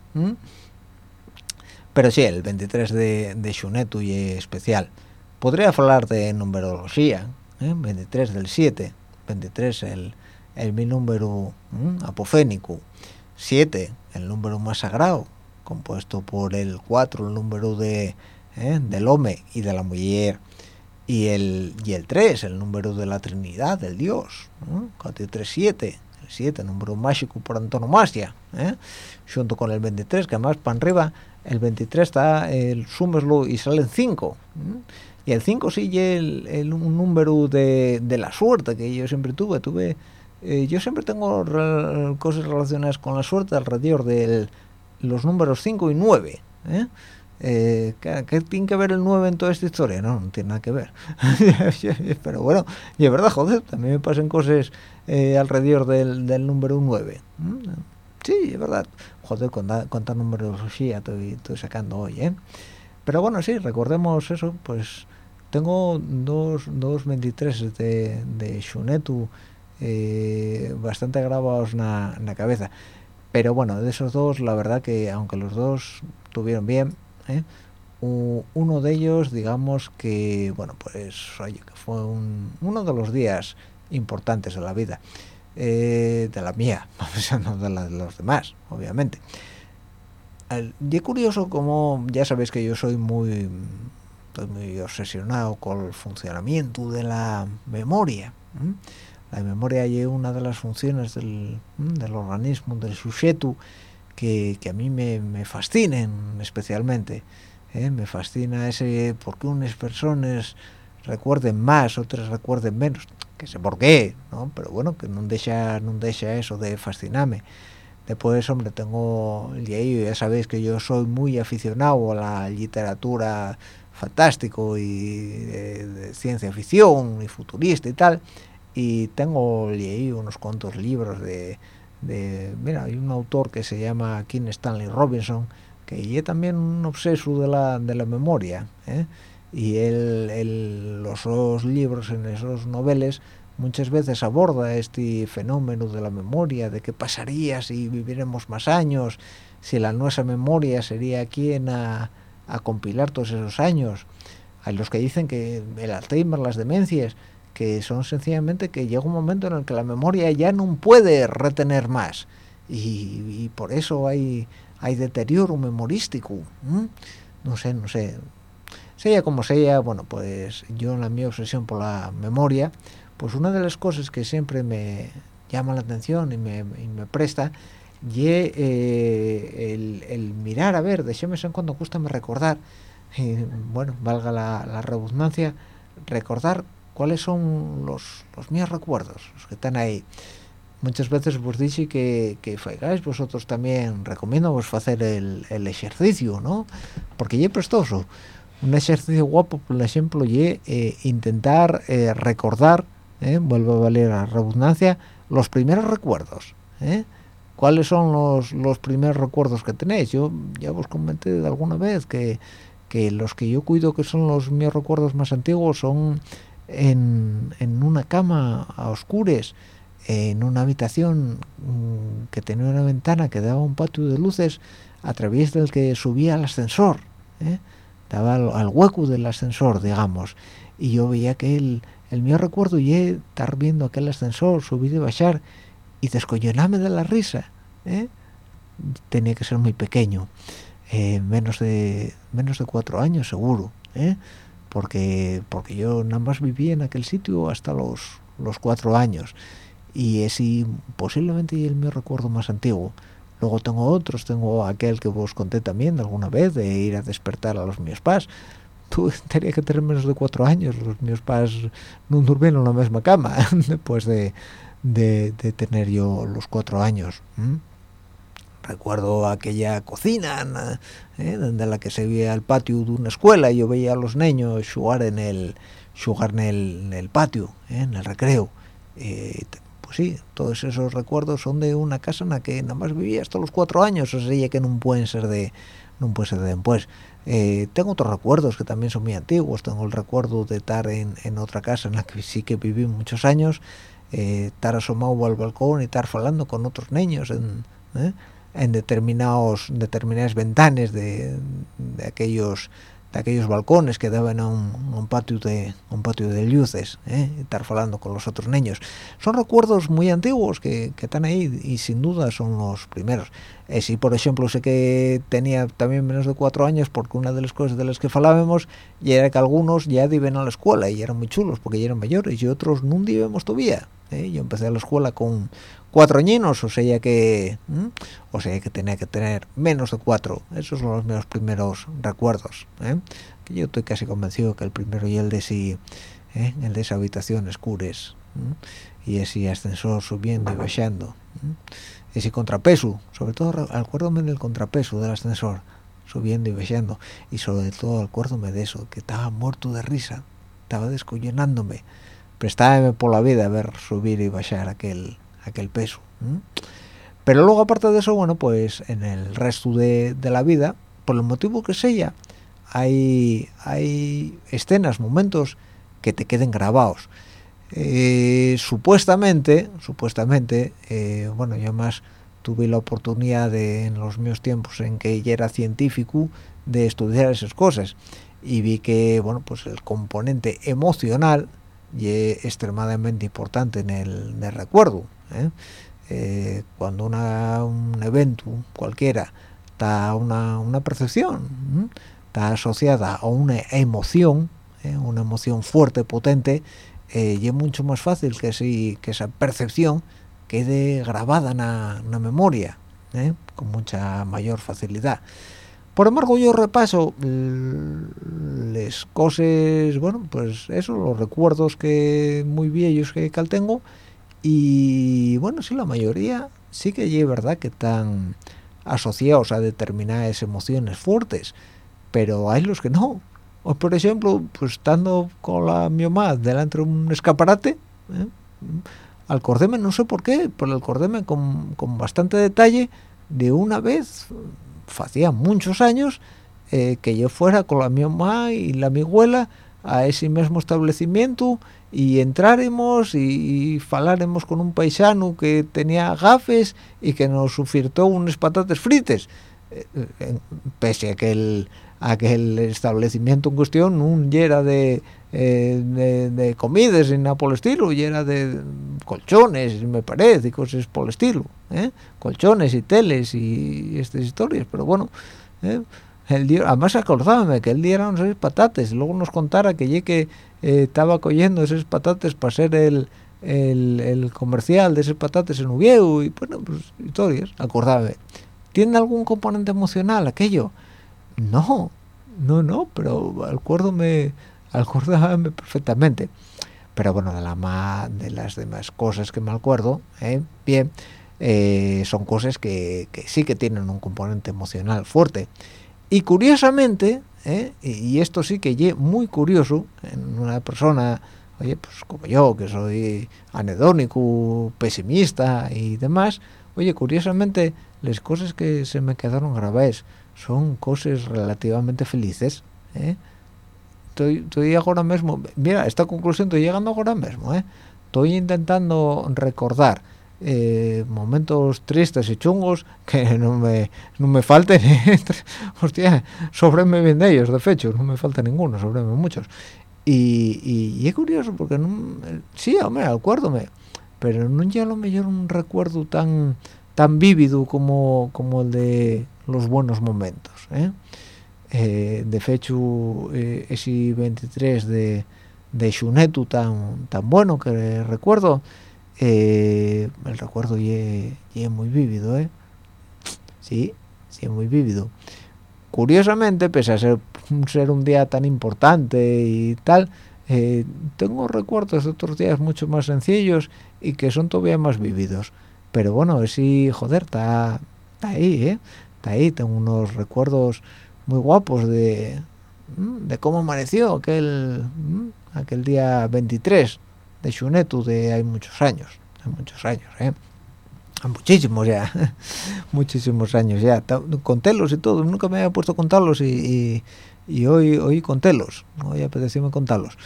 Pero sí, el 23 de, de Shunetu y especial. Podría hablar de numerología, ¿eh? 23 del 7, 23 el, el mi número apofénico, 7 el número más sagrado, compuesto por el 4 el número de, ¿eh? del hombre y de la mujer, y el, y el 3, el número de la Trinidad, del Dios, ¿no? 3, 7, el 7, número mágico por antonomasia, ¿eh? junto con el 23, que además para arriba, el 23 está, el súmeslo y salen 5. Y el 5 sí es el, un número de, de, la suerte que yo siempre tuve, tuve eh, yo siempre tengo cosas relacionadas con la suerte alrededor de los números 5 y 9, ¿eh? Eh, ¿qué, tiene que ver el 9 en toda esta historia? No, no tiene nada que ver. (laughs) Pero bueno, y es verdad, joder, también me pasan cosas eh, alrededor del, del, número 9. Sí, es verdad. Joder, cuántos números sí estoy, estoy sacando hoy, ¿eh? Pero bueno, sí, recordemos eso, pues tengo dos, dos 23 de, de Shunetu eh, bastante grabados en la cabeza. Pero bueno, de esos dos, la verdad que aunque los dos tuvieron bien, ¿eh? uno de ellos digamos que bueno pues oye que fue uno de los días importantes de la vida eh, de la mía (laughs) no de la de los demás obviamente. Y es curioso como ya sabéis que yo soy muy estoy muy obsesionado con el funcionamiento de la memoria la memoria es una de las funciones del, del organismo del sujeto que, que, a mí me, me fascinen especialmente ¿eh? me fascina ese porque unas personas recuerden más otras recuerden menos que sé por qué ¿no? pero bueno que no deja no deja eso de fascinarme después hombre tengo y ya sabéis que yo soy muy aficionado a la literatura fantástico y de, ciencia ficción y futurista y tal y tengo leí unos cuantos libros de, de mira hay un autor que se llama King Stanley Robinson que es también un obseso de la, de la memoria ¿eh? y él, los dos libros en esos noveles muchas veces aborda este fenómeno de la memoria de qué pasaría si viviéramos más años si la nuestra memoria sería quien a, a compilar todos esos años hay los que dicen que el Alzheimer las demencias que son sencillamente que llega un momento en el que la memoria ya no puede retener más. Y, y por eso hay hay deterioro memorístico no sé no sé. Sea como sea bueno pues yo en la mi obsesión por la memoria pues una de las cosas que siempre me llama la atención y me, me presta y eh, el, mirar a ver de vez en cuando gusta me recordar bueno valga la, la redundancia recordar cuáles son los, los míos recuerdos los que están ahí. Muchas veces vos dije que, que vosotros también recomiendo vos hacer el, el, ejercicio no porque es prestoso. Un ejercicio guapo por ejemplo eh, intentar eh, recordar eh, vuelvo a valer la redundancia los primeros recuerdos eh. cuáles son los, los primeros recuerdos que tenéis yo ya os comenté alguna vez que, que los que yo cuido que son los míos recuerdos más antiguos son en, en una cama a oscures en una habitación mm, que tenía una ventana que daba un patio de luces a través del que subía el ascensor ¿eh? daba al, hueco del ascensor digamos y yo veía que el, el mío recuerdo y estar viendo aquel ascensor subir y bajar y descollonarme de la risa ¿eh? tenía que ser muy pequeño eh, menos de menos de cuatro años seguro porque porque yo nada más viví en aquel sitio hasta los los cuatro años. Y es posiblemente el mi recuerdo más antiguo. Luego tengo otros tengo aquel que vos conté también alguna vez de ir a despertar a los míos pas. Tú (laughs) tenía que tener menos de cuatro años los míos pas no durmieron en la misma cama (laughs) después de, de, tener yo los cuatro años recuerdo aquella cocina ¿eh? la que se veía el patio de una escuela y yo veía a los niños jugar en el jugar en el, patio ¿eh? en el recreo eh, pues sí, todos esos recuerdos son de una casa en la que nada más vivía hasta los cuatro años, o sea que no pueden ser de no puede ser de después. Eh, tengo otros recuerdos que también son muy antiguos, tengo el recuerdo de estar en, otra casa en la que sí que viví muchos años, eh, estar asomado al balcón y estar hablando con otros niños ¿eh? En determinados determinadas ventanas de, de aquellos aquellos balcones que daban a un, patio de un patio de luces ¿eh? estar hablando con los otros niños son recuerdos muy antiguos que, están ahí y sin duda son los primeros eh, si por ejemplo sé que tenía también menos de cuatro años porque una de las cosas de las que hablábamos ya era que algunos ya iban a la escuela y eran muy chulos porque ya eran mayores y otros no vivimos todavía ¿eh? yo empecé a la escuela con cuatro añinos, o sea que o sea que tenía que tener menos de cuatro. Esos son los meus primeros recuerdos. ¿eh? Que yo estoy casi convencido que el primero y el de si, ¿eh? el de esa habitación escures y ese ascensor subiendo y bajando, ese contrapeso, sobre todo acuérdame del contrapeso del ascensor. subiendo y bajando y sobre todo acuérdome de eso que estaba muerto de risa estaba descollonándome prestábame por la vida a ver subir y bajar aquel aquel peso pero luego aparte de eso bueno pues en el resto de, la vida por el motivo que sea hay hay escenas momentos que te queden grabados. Eh, supuestamente supuestamente eh, bueno yo más tuve la oportunidad de, en los míos tiempos en que ya era científico de estudiar esas cosas. Y vi que bueno pues el componente emocional es extremadamente importante en el, recuerdo ¿eh? Eh, cuando un evento cualquiera está una, una percepción está asociada a una emoción ¿eh? una emoción fuerte potente y es mucho más fácil que si que esa percepción quede grabada en la memoria ¿eh? con mucha mayor facilidad por embargo yo repaso las cosas bueno pues eso los recuerdos que muy viejos que cal tengo y bueno sí la mayoría sí que es verdad que están asociados a determinadas emociones fuertes pero hay los que no o por ejemplo pues estando con la mi mamá delante de un escaparate ¿eh? acordéme, no sé por qué, pero acordéme con, con bastante detalle de una vez, hacía muchos años, eh, que yo fuera con la mi mamá y la mi a ese mismo establecimiento y entráremos y, y faláremos con un paisano que tenía gafes y que nos ofertó unas patatas frites. Eh, eh, pese a que el, establecimiento en cuestión no era de, eh, de, comidas ni nada por el estilo, y era de colchones, me parece, y cosas por el estilo, ¿eh? colchones y teles y estas historias, pero bueno. El día, además acordábame que él diera unas patates, luego nos contara que ya que estaba cogiendo esas patates para ser el, el, comercial de esas patates en Uvieu, y bueno, pues historias, acordábame. ¿Tiene algún componente emocional aquello? No, no, no, pero acuérdome, acuérdame perfectamente. Pero bueno, de, la más, de las demás cosas que me acuerdo, ¿eh? bien, eh, son cosas que, sí que tienen un componente emocional fuerte. Y curiosamente, ¿eh? y esto sí que es muy curioso, en una persona, oye, pues como yo, que soy anedónico, pesimista y demás, oye, curiosamente, las cosas que se me quedaron grabadas son cosas relativamente felices ¿eh? estoy, estoy ahora mismo mira esta conclusión estoy llegando ahora mismo ¿eh? estoy intentando recordar eh, momentos tristes y chungos que (laughs) no me, no me falten (laughs) hostia sobreme bien de ellos de hecho no me falta ninguno sobreme muchos y, y, es curioso porque no, sí hombre acuérdome pero no ya lo mejor un recuerdo tan tan vívido como como el de los buenos momentos ¿eh? Eh, de hecho eh, ese 23 de, de Xunetu tan tan bueno que recuerdo el recuerdo y es muy vívido ¿eh? sí sí es muy vívido. Curiosamente pese a ser, ser un día tan importante y tal tengo recuerdos de otros días mucho más sencillos y que son todavía más vívidos. Pero bueno sí joder está ahí eh ahí tengo unos recuerdos muy guapos de, mm, de cómo amaneció aquel mm, aquel día 23 de Xunetu de hay muchos años hay muchos años ¿eh? muchísimos ya (laughs) muchísimos años ya. Contélos y todo nunca me había puesto a contarlos y, y, hoy hoy contélos hoy apetecióme contarlos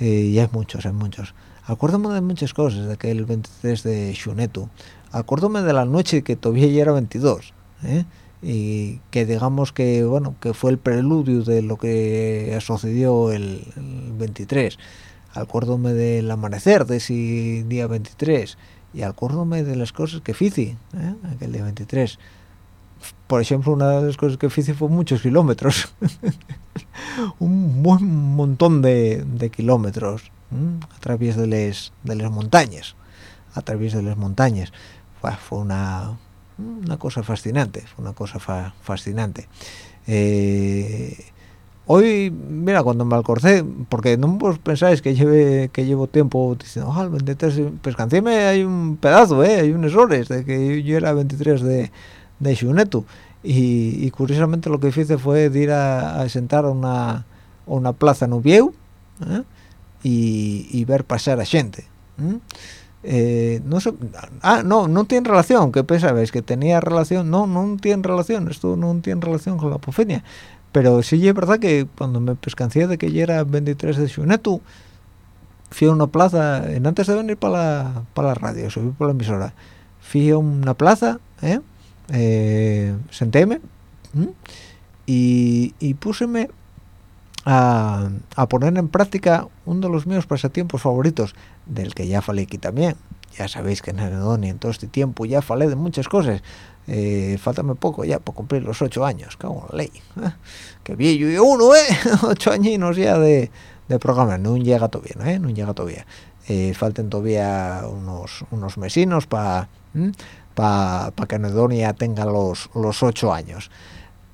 eh, y hay muchos hay muchos. Acuérdame de muchas cosas de aquel 23 de Xunetu acuérdame de la noche que todavía ya era 22 ¿eh? y que digamos que bueno que fue el preludio de lo que sucedió el, 23 acuérdome del amanecer de ese día 23 y acuérdome de las cosas que hice ¿eh? aquel día 23 por ejemplo una de las cosas que hice fue muchos kilómetros (laughs) un buen montón de, kilómetros a través de las de las montañas a través de las montañas fue una una cosa fascinante, una cosa fascinante. Eh, hoy, mira, cuando me acordé, porque no vos pensáis que lleve que llevo tiempo diciendo, ah, el 23, pues hay un pedazo, ¿eh? hay unos errores de que yo era 23 de, de Xunetu. y, curiosamente lo que hice fue ir a, sentar a una, una plaza Nubieu ¿eh? y, ver pasar a gente eh, no sé, ah, no, no tiene relación, que pensabais que tenía relación, no, no tiene relación, esto no tiene relación con la apofenia, pero sí es verdad que cuando me pescancé de que ya era 23 de Xunetu, fui a una plaza, en antes de venir para la, para la radio, subí por la emisora, fui a una plaza, ¿eh? eh sentéme y, y púseme a, a, poner en práctica uno de los míos pasatiempos favoritos, del que ya falé aquí también. Ya sabéis que en Anedonia en todo este tiempo ya falé de muchas cosas. Eh, faltame poco ya por cumplir los ocho años, cago en la ley. ¿eh? Que viejo y uno, ¿eh? (laughs) ocho añinos ya de, de programa, no llega todavía, ¿eh? No llega todavía. Eh, falten todavía unos, unos mesinos para para pa que Anedonia tenga los, los ocho años.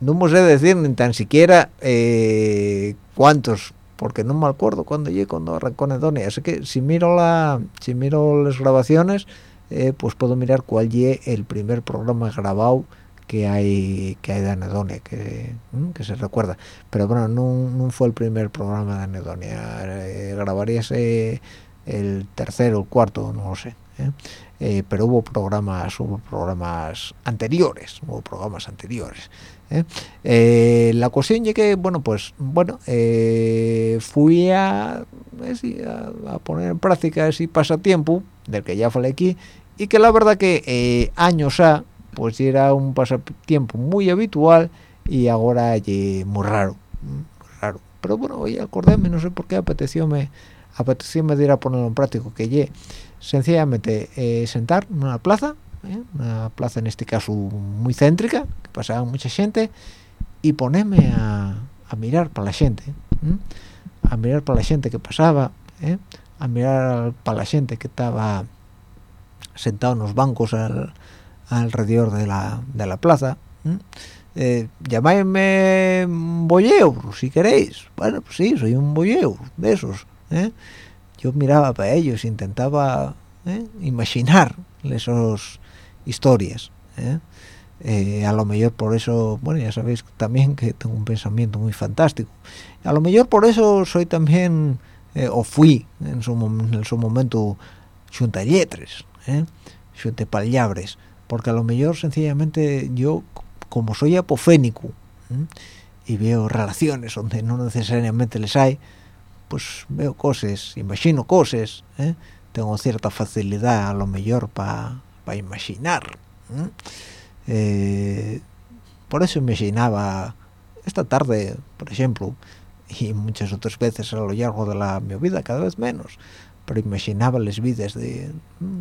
No me sé decir ni tan siquiera eh, cuántos porque no me acuerdo cuando llegué cuando arrancó Anedonia así que si miro la si miro las grabaciones eh, pues puedo mirar cuál fue el primer programa grabado que hay que hay de Anedonia que, mm, que se recuerda pero bueno no, fue el primer programa de Anedonia eh, grabaríase el tercero el cuarto no lo sé ¿eh? Eh, pero hubo programas hubo programas anteriores hubo programas anteriores ¿eh? Eh, la cuestión es que bueno pues bueno fui a, a, poner en práctica ese pasatiempo del que ya falé aquí y que la verdad que años a pues era un pasatiempo muy habitual y ahora es muy raro raro pero bueno hoy acordéme no sé por qué apetecióme apetecióme de ir a ponerlo en práctica que ye sencillamente eh, sentar en una plaza, ¿eh? una plaza en este caso muy céntrica, que pasaba mucha gente, y ponerme a, mirar para la gente, a mirar para la gente que pasaba, ¿eh? a mirar para la gente que estaba sentado en los bancos alrededor de la, de la plaza. Eh, llamadme bolleo si queréis bueno pues sí soy un bolleo de esos yo miraba para ellos intentaba ¿eh? imaginar esas historias ¿eh? Eh, a lo mejor por eso bueno ya sabéis también que tengo un pensamiento muy fantástico a lo mejor por eso soy también o fui en su, en su momento chuntalletres ¿eh? palabras porque a lo mejor sencillamente yo como soy apofénico y veo relaciones donde no necesariamente les hay pues veo cosas, imagino cosas, ¿eh? tengo cierta facilidad a lo mejor para imaginar. Eh, por eso imaginaba esta tarde, por ejemplo, y muchas otras veces a lo largo de la mi vida, cada vez menos, pero imaginaba las vidas de,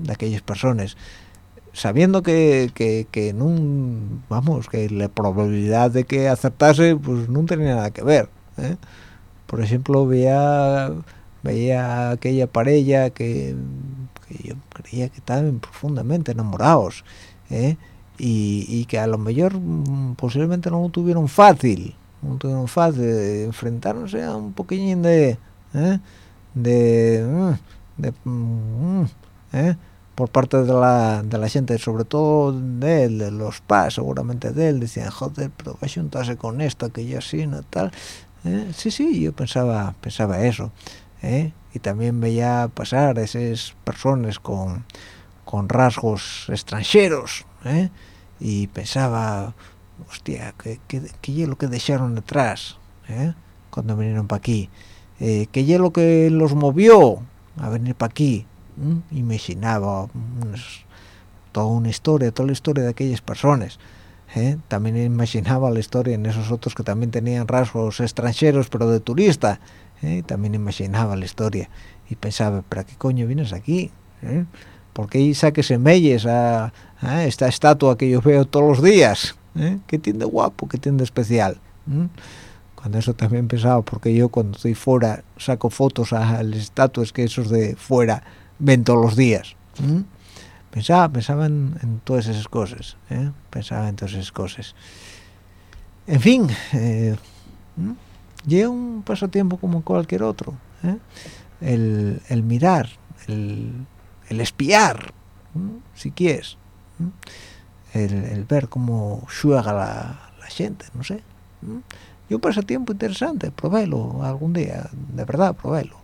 aquellas personas sabiendo que, que, que no, vamos, que la probabilidad de que acertase pues no tenía nada que ver. ¿eh? por ejemplo veía veía aquella pareja que, yo creía que estaban profundamente enamorados ¿eh? y, que a lo mejor mm, posiblemente no tuvieron fácil no tuvieron fácil enfrentarse a un poquillín de ¿eh? de, mm, ¿eh? por parte de la, gente, sobre todo de él, de los pas, seguramente de él, decían, joder, pero va a juntarse con esta que ya sí, no tal, ¿Eh? sí sí yo pensaba pensaba eso ¿eh? y también veía pasar esas personas con, con rasgos extranjeros ¿eh? y pensaba hostia ¿qué, qué, qué es lo que dejaron detrás cuando vinieron para aquí qué es lo que los movió a venir para aquí imaginaba toda una historia toda la historia de aquellas personas ¿eh? también imaginaba la historia en esos otros que también tenían rasgos extranjeros pero de turista ¿eh? también imaginaba la historia y pensaba ¿para qué coño vienes aquí? ¿Eh? ¿por qué saques melles a, a, esta estatua que yo veo todos los días? ¿Eh? ¿qué tiene guapo? ¿qué tiene especial? Cuando eso también pensaba porque yo cuando estoy fuera saco fotos a las estatuas que esos de fuera ven todos los días pensaba pensaba en, todas esas cosas ¿eh? pensaba en todas esas cosas en fin eh, lleva un pasatiempo como cualquier otro ¿eh? el, mirar el, espiar si quieres el, ver cómo juega la, la gente, no sé. Yo un pasatiempo interesante, probélo algún día, de verdad, probélo.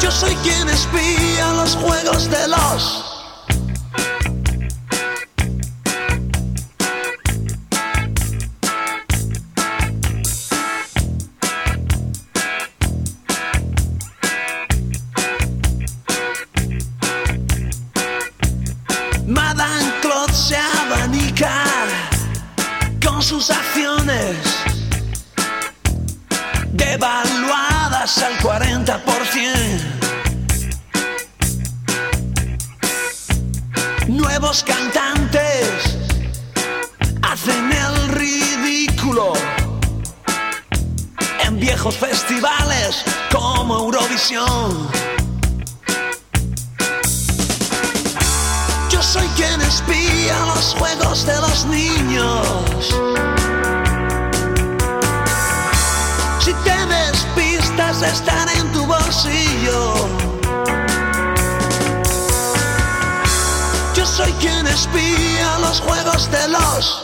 Yo soy quien espía los juegos de los juegos de los...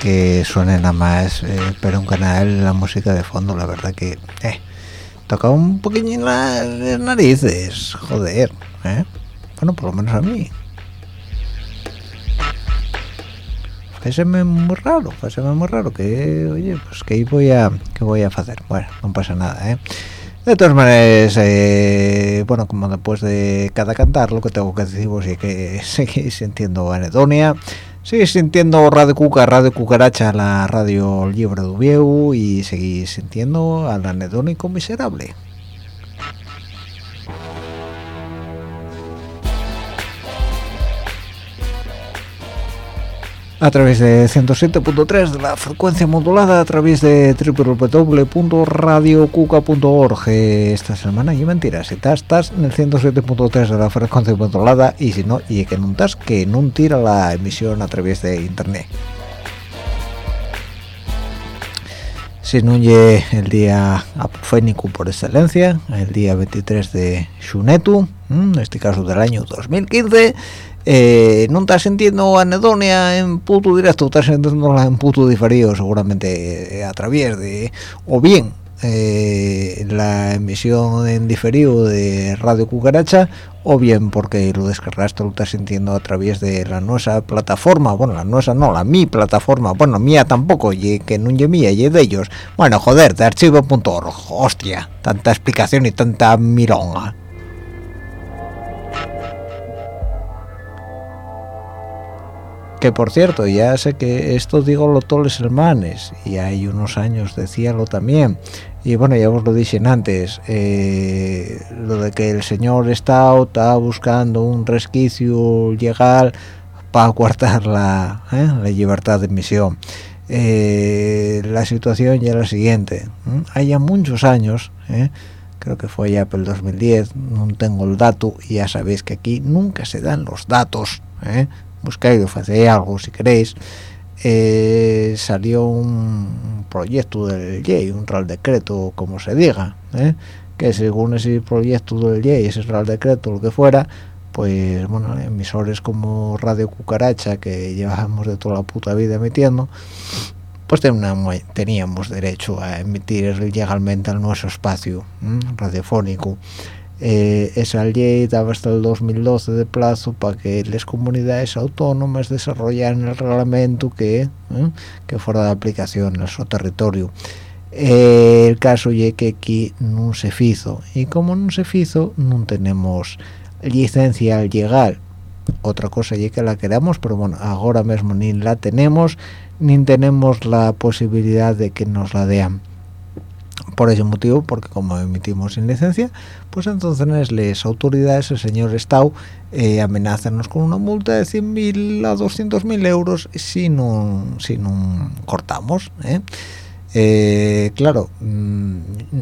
que suene nada más eh, pero un canal la música de fondo la verdad que eh, toca un poquillo las narices joder ¿eh? bueno por lo menos a mí Féseme muy raro, féseme muy raro, que, oye, pues que voy a, que voy a hacer. Bueno, no pasa nada, ¿eh? De todas maneras, eh, bueno, como después de cada cantar, lo que tengo que decir es que (laughs) seguís sintiendo anedonia, seguís sintiendo Radio Cuca, Radio Cucaracha, la radio libre de Vieu, y seguís sintiendo al anedónico miserable. A través de 107.3 de la frecuencia modulada a través de www.radiocuca.org esta semana y mentira si estás, estás en el 107.3 de la frecuencia modulada y si no y que no estás que no tira la emisión a través de internet. No llegue el día apofénico por excelencia el día 23 de Xunetu en este caso del año 2015 eh, no estás sintiendo anedonia en puto directo, estás sintiéndola en puto diferido, seguramente eh, a través de, o bien eh, la emisión en diferido de Radio Cucaracha, o bien porque lo descargaste, lo estás sintiendo a través de la nuestra plataforma, bueno, la nuestra no, la mi plataforma, bueno, mía tampoco, y que no es mía, y de ellos. Bueno, joder, de archivo.org, hostia, tanta explicación y tanta mironga. Que por cierto ya sé que esto digo lo todos los hermanos y hay unos años decíalo también y bueno ya os lo dije antes eh, lo de que el señor Estado está buscando un resquicio legal para guardar la, eh, la libertad de emisión. Eh, la situación ya es la siguiente hay ya muchos años creo que fue ya por el 2010 no tengo el dato y ya sabéis que aquí nunca se dan los datos buscáis o hacéis algo si queréis eh, salió un proyecto del ley un real decreto como se diga ¿eh? que según ese proyecto del ley ese real decreto lo que fuera pues bueno emisores como Radio Cucaracha que llevábamos de toda la puta vida emitiendo pues teníamos, derecho a emitir legalmente en nuestro espacio radiofónico eh, esa ley daba hasta el 2012 de plazo para que las comunidades autónomas desarrollaran el reglamento que, eh, que fuera de aplicación en su territorio. Eh, el caso es que aquí no se hizo y como no se hizo no tenemos licencia legal otra cosa es que la queramos pero bueno ahora mismo ni la tenemos ni tenemos la posibilidad de que nos la den por ese motivo porque como emitimos sin licencia pues entonces las autoridades el señor Estado eh, amenazanos con una multa de 100.000 a 200.000 euros si no si no cortamos ¿eh? Eh, claro mm,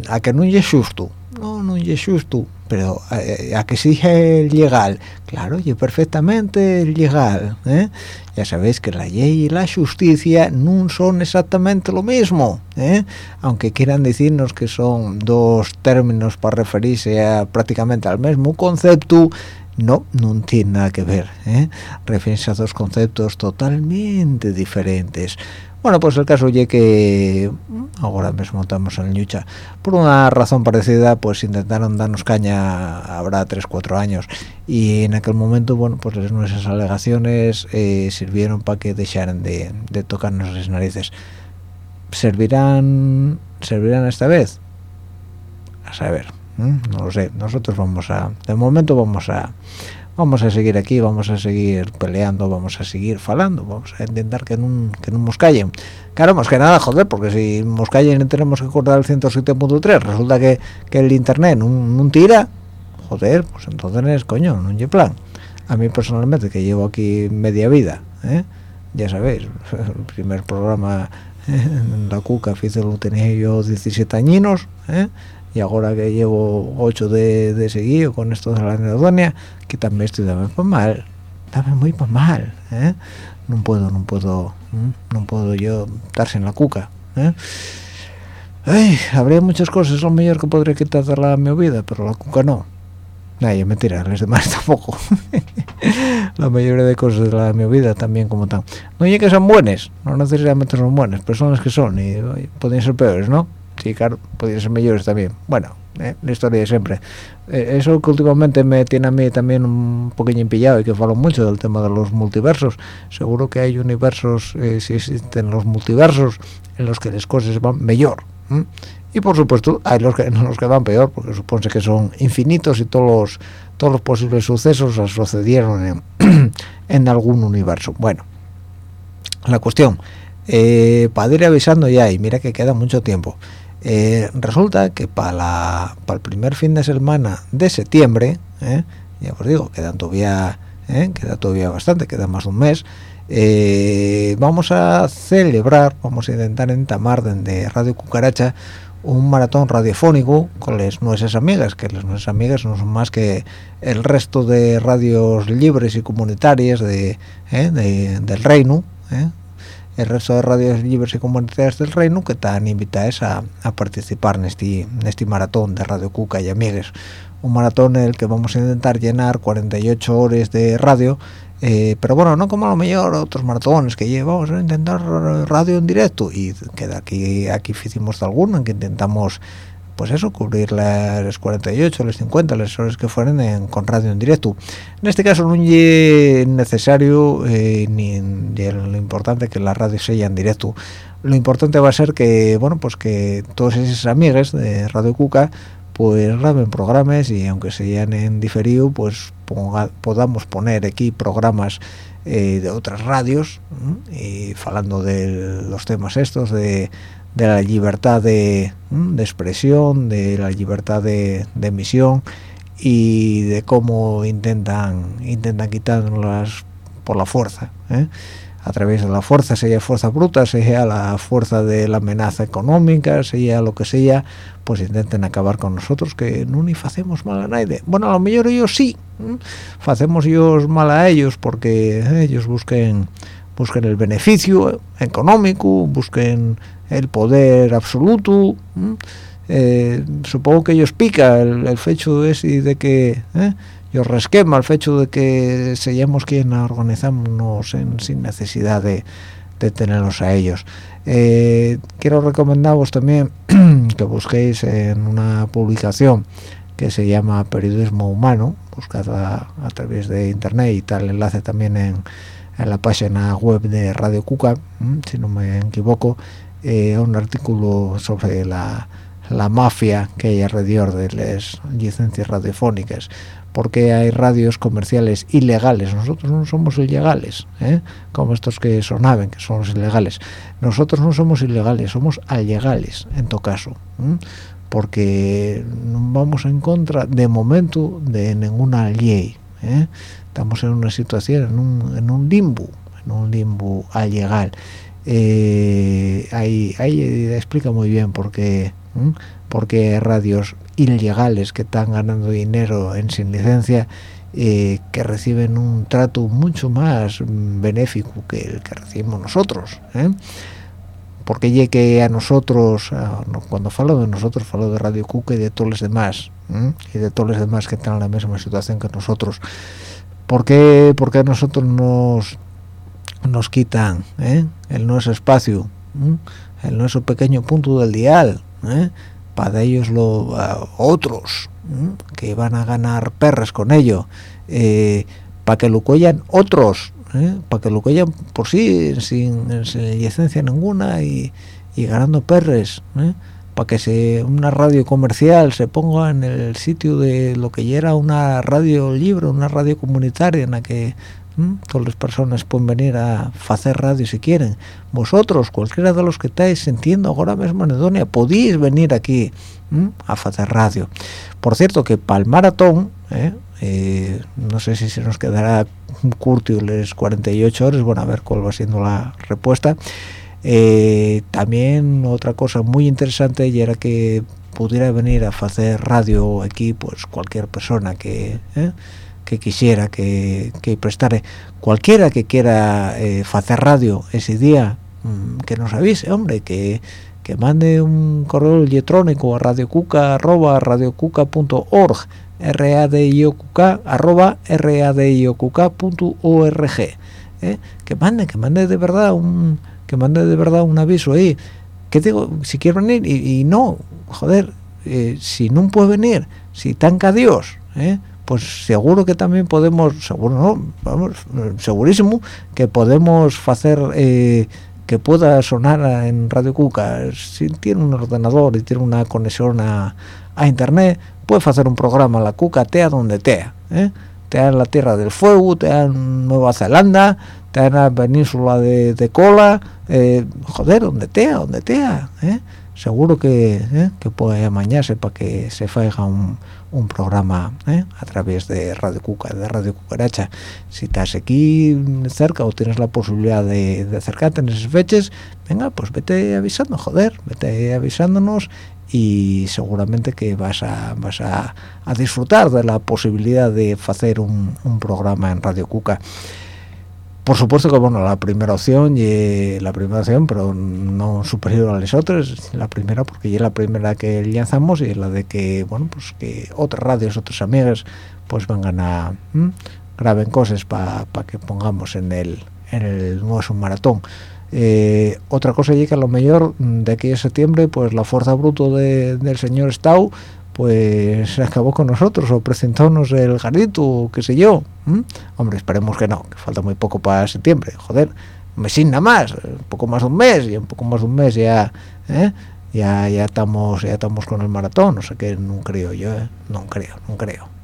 a que no es justo no, no es justo pero eh, a que sí es legal claro y perfectamente legal ¿eh? ya sabéis que la ley y la justicia no son exactamente lo mismo ¿eh? aunque quieran decirnos que son dos términos para referirse a prácticamente al mismo concepto no, no tiene nada que ver ¿eh? a dos conceptos totalmente diferentes bueno, pues el caso es que ahora mismo estamos en Lucha. Por una razón parecida, pues intentaron darnos caña habrá 3-4 años. Y en aquel momento, bueno, pues nuestras alegaciones eh, sirvieron para que dejaran de, tocarnos las narices. ¿Servirán, ¿Servirán esta vez? A saber, no lo sé. Nosotros vamos a... De momento vamos a vamos a seguir aquí, vamos a seguir peleando, vamos a seguir falando, vamos a intentar que no, que no nos callen. Claro, más que nada, joder, porque si nos callen tenemos que acordar el 107.3, resulta que, que, el internet no, tira, joder, pues entonces, coño, no hay plan. A mí personalmente, que llevo aquí media vida, ¿eh? ya sabéis, (laughs) el primer programa en la cuca, lo tenía yo 17 añinos, ¿eh? Y ahora que llevo 8 de, de seguido con esto de la anedonia que también estoy también para mal también muy para mal ¿eh? no puedo no puedo no puedo yo darse en la cuca ¿eh? Habría muchas cosas lo mejor que podría quitar de la mi vida pero la cuca no no, es mentira, los demás (laughs) tampoco. la mayoría de cosas de la mi vida también como están. No es que son buenas, no necesariamente son buenas, pero son las que son y, pueden ser peores, ¿no? Sí, claro, podrían ser mejores también. Bueno, eh, la historia de siempre. Eh, eso que últimamente me tiene a mí también un poquillo impillado y que falo mucho del tema de los multiversos. Seguro que hay universos, eh, si existen los multiversos, en los que las cosas van mejor y por supuesto hay los que (laughs) los que van peor porque supone que son infinitos y todos los todos los posibles sucesos sucedieron (clears throat) en, algún universo bueno la cuestión eh, para ir avisando ya y mira que queda mucho tiempo eh, resulta que para para el primer fin de semana de septiembre eh, ya os digo quedan todavía queda todavía bastante queda más de un mes vamos a celebrar, vamos a intentar entamar desde Radio Cucaracha un maratón radiofónico con las nuestras amigas, que las nuestras amigas no son más que el resto de radios libres y comunitarias de, eh, del reino, eh, el resto de radios libres y comunitarias del reino que están invitadas a, participar en este, en este maratón de Radio Cuca y Amigues. Un maratón en el que vamos a intentar llenar 48 horas de radio eh, pero bueno, no como a lo mejor otros maratones que llevamos a intentar radio en directo y que de aquí aquí hicimos alguno en que intentamos pues eso, cubrir las 48, las 50, las horas que fueran con radio en directo. En este caso no es necesario eh, ni, lo importante que la radio sea en directo. Lo importante va a ser que, bueno, pues que todos esos amigos de Radio Cuca pues graben programas y aunque sean en diferido pues podamos poner aquí programas eh, de otras radios y hablando de los temas estos de, la libertad de, expresión de la libertad de, emisión y de cómo intentan intentan quitarlas por la fuerza ¿eh? a través de la fuerza, sea fuerza bruta, sea la fuerza de la amenaza económica, sea lo que sea, pues intenten acabar con nosotros, que no ni hacemos mal a nadie. Bueno, a lo mejor ellos sí, hacemos ellos mal a ellos porque eh, ellos busquen busquen el beneficio económico, busquen el poder absoluto. Eh, supongo que ellos pica el, el hecho ese de que eh, yo resquema el hecho de que seamos quien organizamos sin necesidad de, de tenerlos a ellos. Eh, quiero recomendaros también (clears throat) que busquéis en una publicación que se llama Periodismo Humano, buscad a, través de internet y tal enlace también en, en, la página web de Radio Cuca, si no me equivoco, eh, un artículo sobre la, la mafia que hay alrededor de las licencias radiofónicas. Porque hay radios comerciales ilegales nosotros no somos ilegales ¿eh? como estos que sonaban que son los ilegales. Nosotros no somos ilegales somos allegales en todo caso porque no vamos en contra de momento de ninguna ley ¿eh? estamos en una situación en un, en un limbo en un limbo alegal eh, ahí, ahí explica muy bien por qué porque radios ilegales que están ganando dinero en sin licencia eh, que reciben un trato mucho más benéfico que el que recibimos nosotros ¿eh? porque que a nosotros cuando falo de nosotros falo de Radio Cuca y de todos los demás y de todos los demás que están en la misma situación que nosotros. ¿por qué, porque a nosotros nos nos quitan ¿eh? el nuestro espacio el nuestro pequeño punto del dial para ellos lo otros que van a ganar perras con ello eh, para que lo cuellan otros ¿eh? para que lo cuellan por sí sin, licencia ninguna y, ganando perres ¿eh? para que se una radio comercial se ponga en el sitio de lo que ya era una radio libre una radio comunitaria en la que todas las personas pueden venir a hacer radio si quieren. Vosotros cualquiera de los que estáis sintiendo ahora mismo en Edonia podéis venir aquí a hacer radio. Por cierto que para el maratón ¿eh? Eh, no sé si se nos quedará curto les 48 horas bueno a ver cuál va siendo la respuesta. Eh, también otra cosa muy interesante era que pudiera venir a hacer radio aquí pues cualquier persona que que quisiera que, que prestare cualquiera que quiera eh, hacer radio ese día mm, que nos avise hombre que, que mande un correo electrónico a radiocuca radiocuca.org radioqk arroba radioqk.org ¿eh? que mande que mande de verdad un que mande de verdad un aviso ahí que digo si quiere venir y, no joder eh, si no puede venir si tanca Dios ¿eh? Pues seguro que también podemos seguro no vamos segurísimo que podemos hacer que pueda sonar en Radio Cuca si tiene un ordenador y tiene una conexión a, internet puede hacer un programa la Cuca tea donde tea ¿eh? tea en la Tierra del Fuego tea en Nueva Zelanda tea en la península de, Cola eh, joder donde tea donde tea ¿eh? seguro que, ¿eh? que puede amañarse para que se faiga un, un programa ¿eh? a través de Radio Cuca, de Radio Cucaracha. Si estás aquí cerca o tienes la posibilidad de, acercarte en esas fechas, venga, pues vete avisando, joder, vete avisándonos y seguramente que vas a vas a, a disfrutar de la posibilidad de hacer un, un programa en Radio Cuca por supuesto que bueno la primera opción y la primera opción pero no superior a las otras la primera porque es la primera que lanzamos y la de que bueno pues que otras radios otras amigas pues vengan a graben cosas para que pongamos en el en el nuevo maratón eh, otra cosa y que a lo mejor de aquí a septiembre pues la fuerza bruto del señor Stau pues se acabó con nosotros o presentándonos el garito, qué sé yo. Hombre, esperemos que no, que falta muy poco para septiembre, joder, un mes sin nada más, un poco más de un mes, y un poco más de un mes ya, ¿eh? ya, ya estamos, ya estamos con el maratón, o sea que no creo yo, ¿eh? no creo, no creo.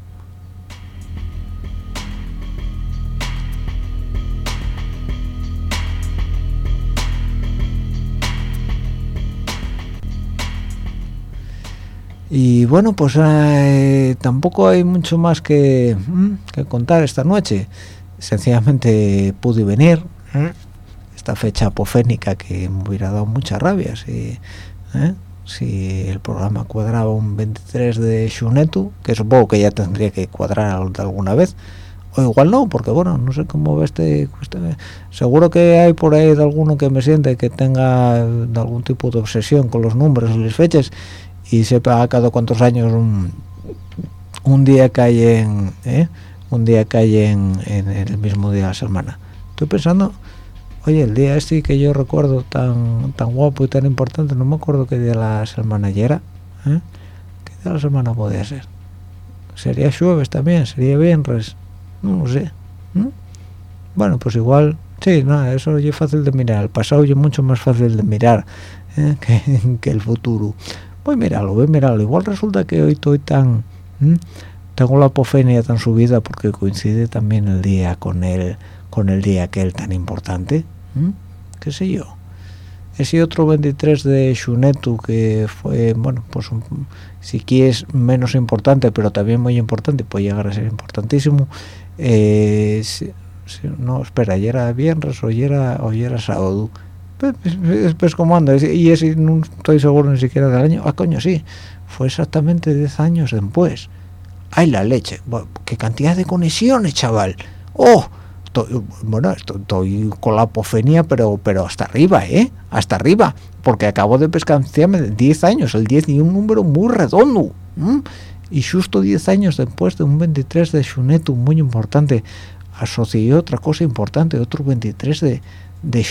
Y bueno pues eh, tampoco hay mucho más que, mm, contar esta noche. Sencillamente pude venir esta fecha apofénica que me hubiera dado mucha rabia si, ¿eh? si el programa cuadraba un 23 de Shunetu que supongo que ya tendría que cuadrar alguna vez. O igual no, porque bueno, no sé cómo ve este, seguro que hay por ahí de alguno que me siente que tenga algún tipo de obsesión con los números y las fechas y sepa cada cuántos años un, un día cae en ¿eh? un día cae en, el mismo día de la semana estoy pensando oye el día este que yo recuerdo tan tan guapo y tan importante no me acuerdo qué día de la semana era ¿eh? qué día de la semana podía ser sería jueves también sería viernes no lo sé bueno pues igual sí no eso es fácil de mirar el pasado es mucho más fácil de mirar ¿eh? (laughs) que el futuro voy a mirarlo, voy a mirarlo. Igual resulta que hoy estoy tan... tengo la apofenia tan subida porque coincide también el día con el, con el día aquel tan importante. ¿Qué sé yo? Ese otro 23 de Shunetu que fue, bueno, pues si quieres menos importante, pero también muy importante, puede llegar a ser importantísimo. Eh, no, espera, ayer era viernes o ayer era, o era sábado pues, pues anda y ese no estoy seguro ni siquiera del año. Ah coño sí fue exactamente 10 años después. Ay la leche. Qué cantidad de conexiones chaval. Oh bueno estoy con la apofenia pero pero hasta arriba eh hasta arriba porque acabo de pescanciarme 10 años el 10 y un número muy redondo y justo 10 años después de un 23 de Shunetu muy importante asocié otra cosa importante otro 23 de de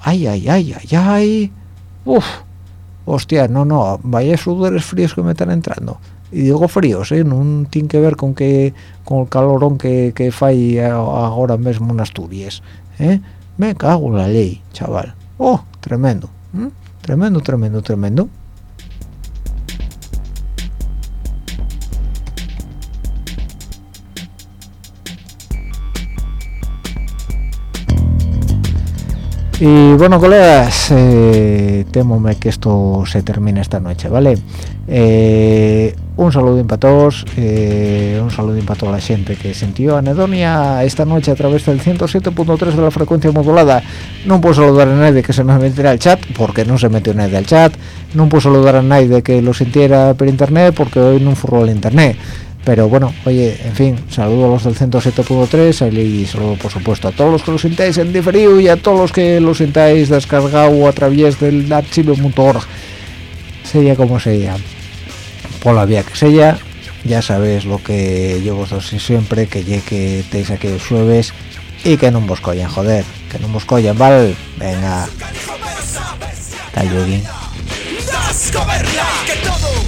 ay, ay, ay, ay, ay, uf, hostia, no, no, vaya sudores fríos que me están entrando. Y digo fríos, ¿eh? No tiene que ver con que con el calorón que, que fai ahora mismo en Asturias, ¿eh? Me cago en la ley, chaval. Oh, tremendo, tremendo, tremendo, tremendo. Y bueno, colegas, eh, temome que esto se termine esta noche, ¿vale? Eh, un saludo para todos, eh, un saludo para toda la gente que sintió anedonia esta noche a través del 107.3 de la frecuencia modulada. No puedo saludar a nadie que se me metiera al chat, porque no se metió nadie al chat. No puedo saludar a nadie que lo sintiera por internet, porque hoy no furró el internet pero bueno oye en fin saludo a los del 107.3 y saludo por supuesto a todos los que lo sintáis en diferido y a todos los que lo sintáis descargado a través del archivo.org sea como sea por la vía que sea ya sabéis lo que yo vos doy siempre, que llegue tenéis aquellos jueves y que no vos collen, joder, que no vos collen, ¿vale? Venga, que todo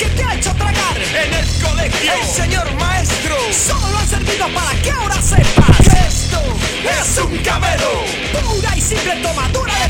que te ha hecho tragar. En el colegio. El señor maestro. Solo ha servido para que ahora sepas que esto es un camelo. Pura y simple tomadura de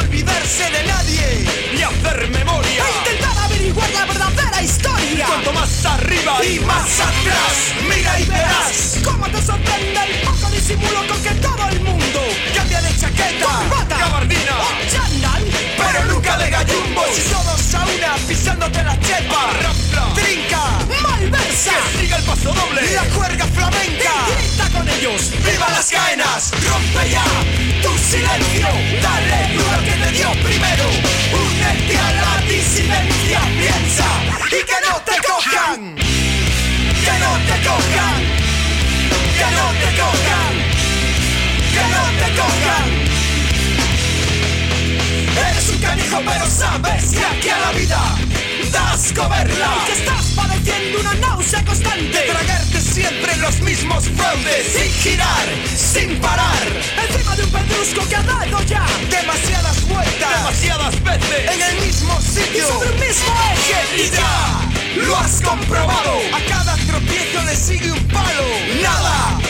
olvidarse de nadie y hacer memoria. E intentar averiguar la verdadera historia. Cuanto más arriba y más atrás mira y verás. Cómo te sorprende el poco disimulo con que todo el mundo cambia de chaqueta corbata gabardina o chándal. pero nunca de gallumbos. Y todos a una pisándote la chepa trinca que siga el paso doble. La cuerda flamenca. Y grita con ellos. Viva las caenas. Rompe ya tu silencio. Dale duro que te dio primero. Únete a la disidencia. Piensa y que no te cojan. Que no te cojan. Que no te cojan. Que no te cojan. Eres un canijo pero sabes que aquí a la vida das coberla Que estás padeciendo una náusea constante. Tragarte siempre los mismos fraudes Sin girar, sin parar. Encima de un pedrusco que ha dado ya Demasiadas vueltas. Demasiadas veces. En el mismo sitio. Y sobre un mismo eje. Y ya lo has comprobado. A cada tropiezo le sigue un palo. Nada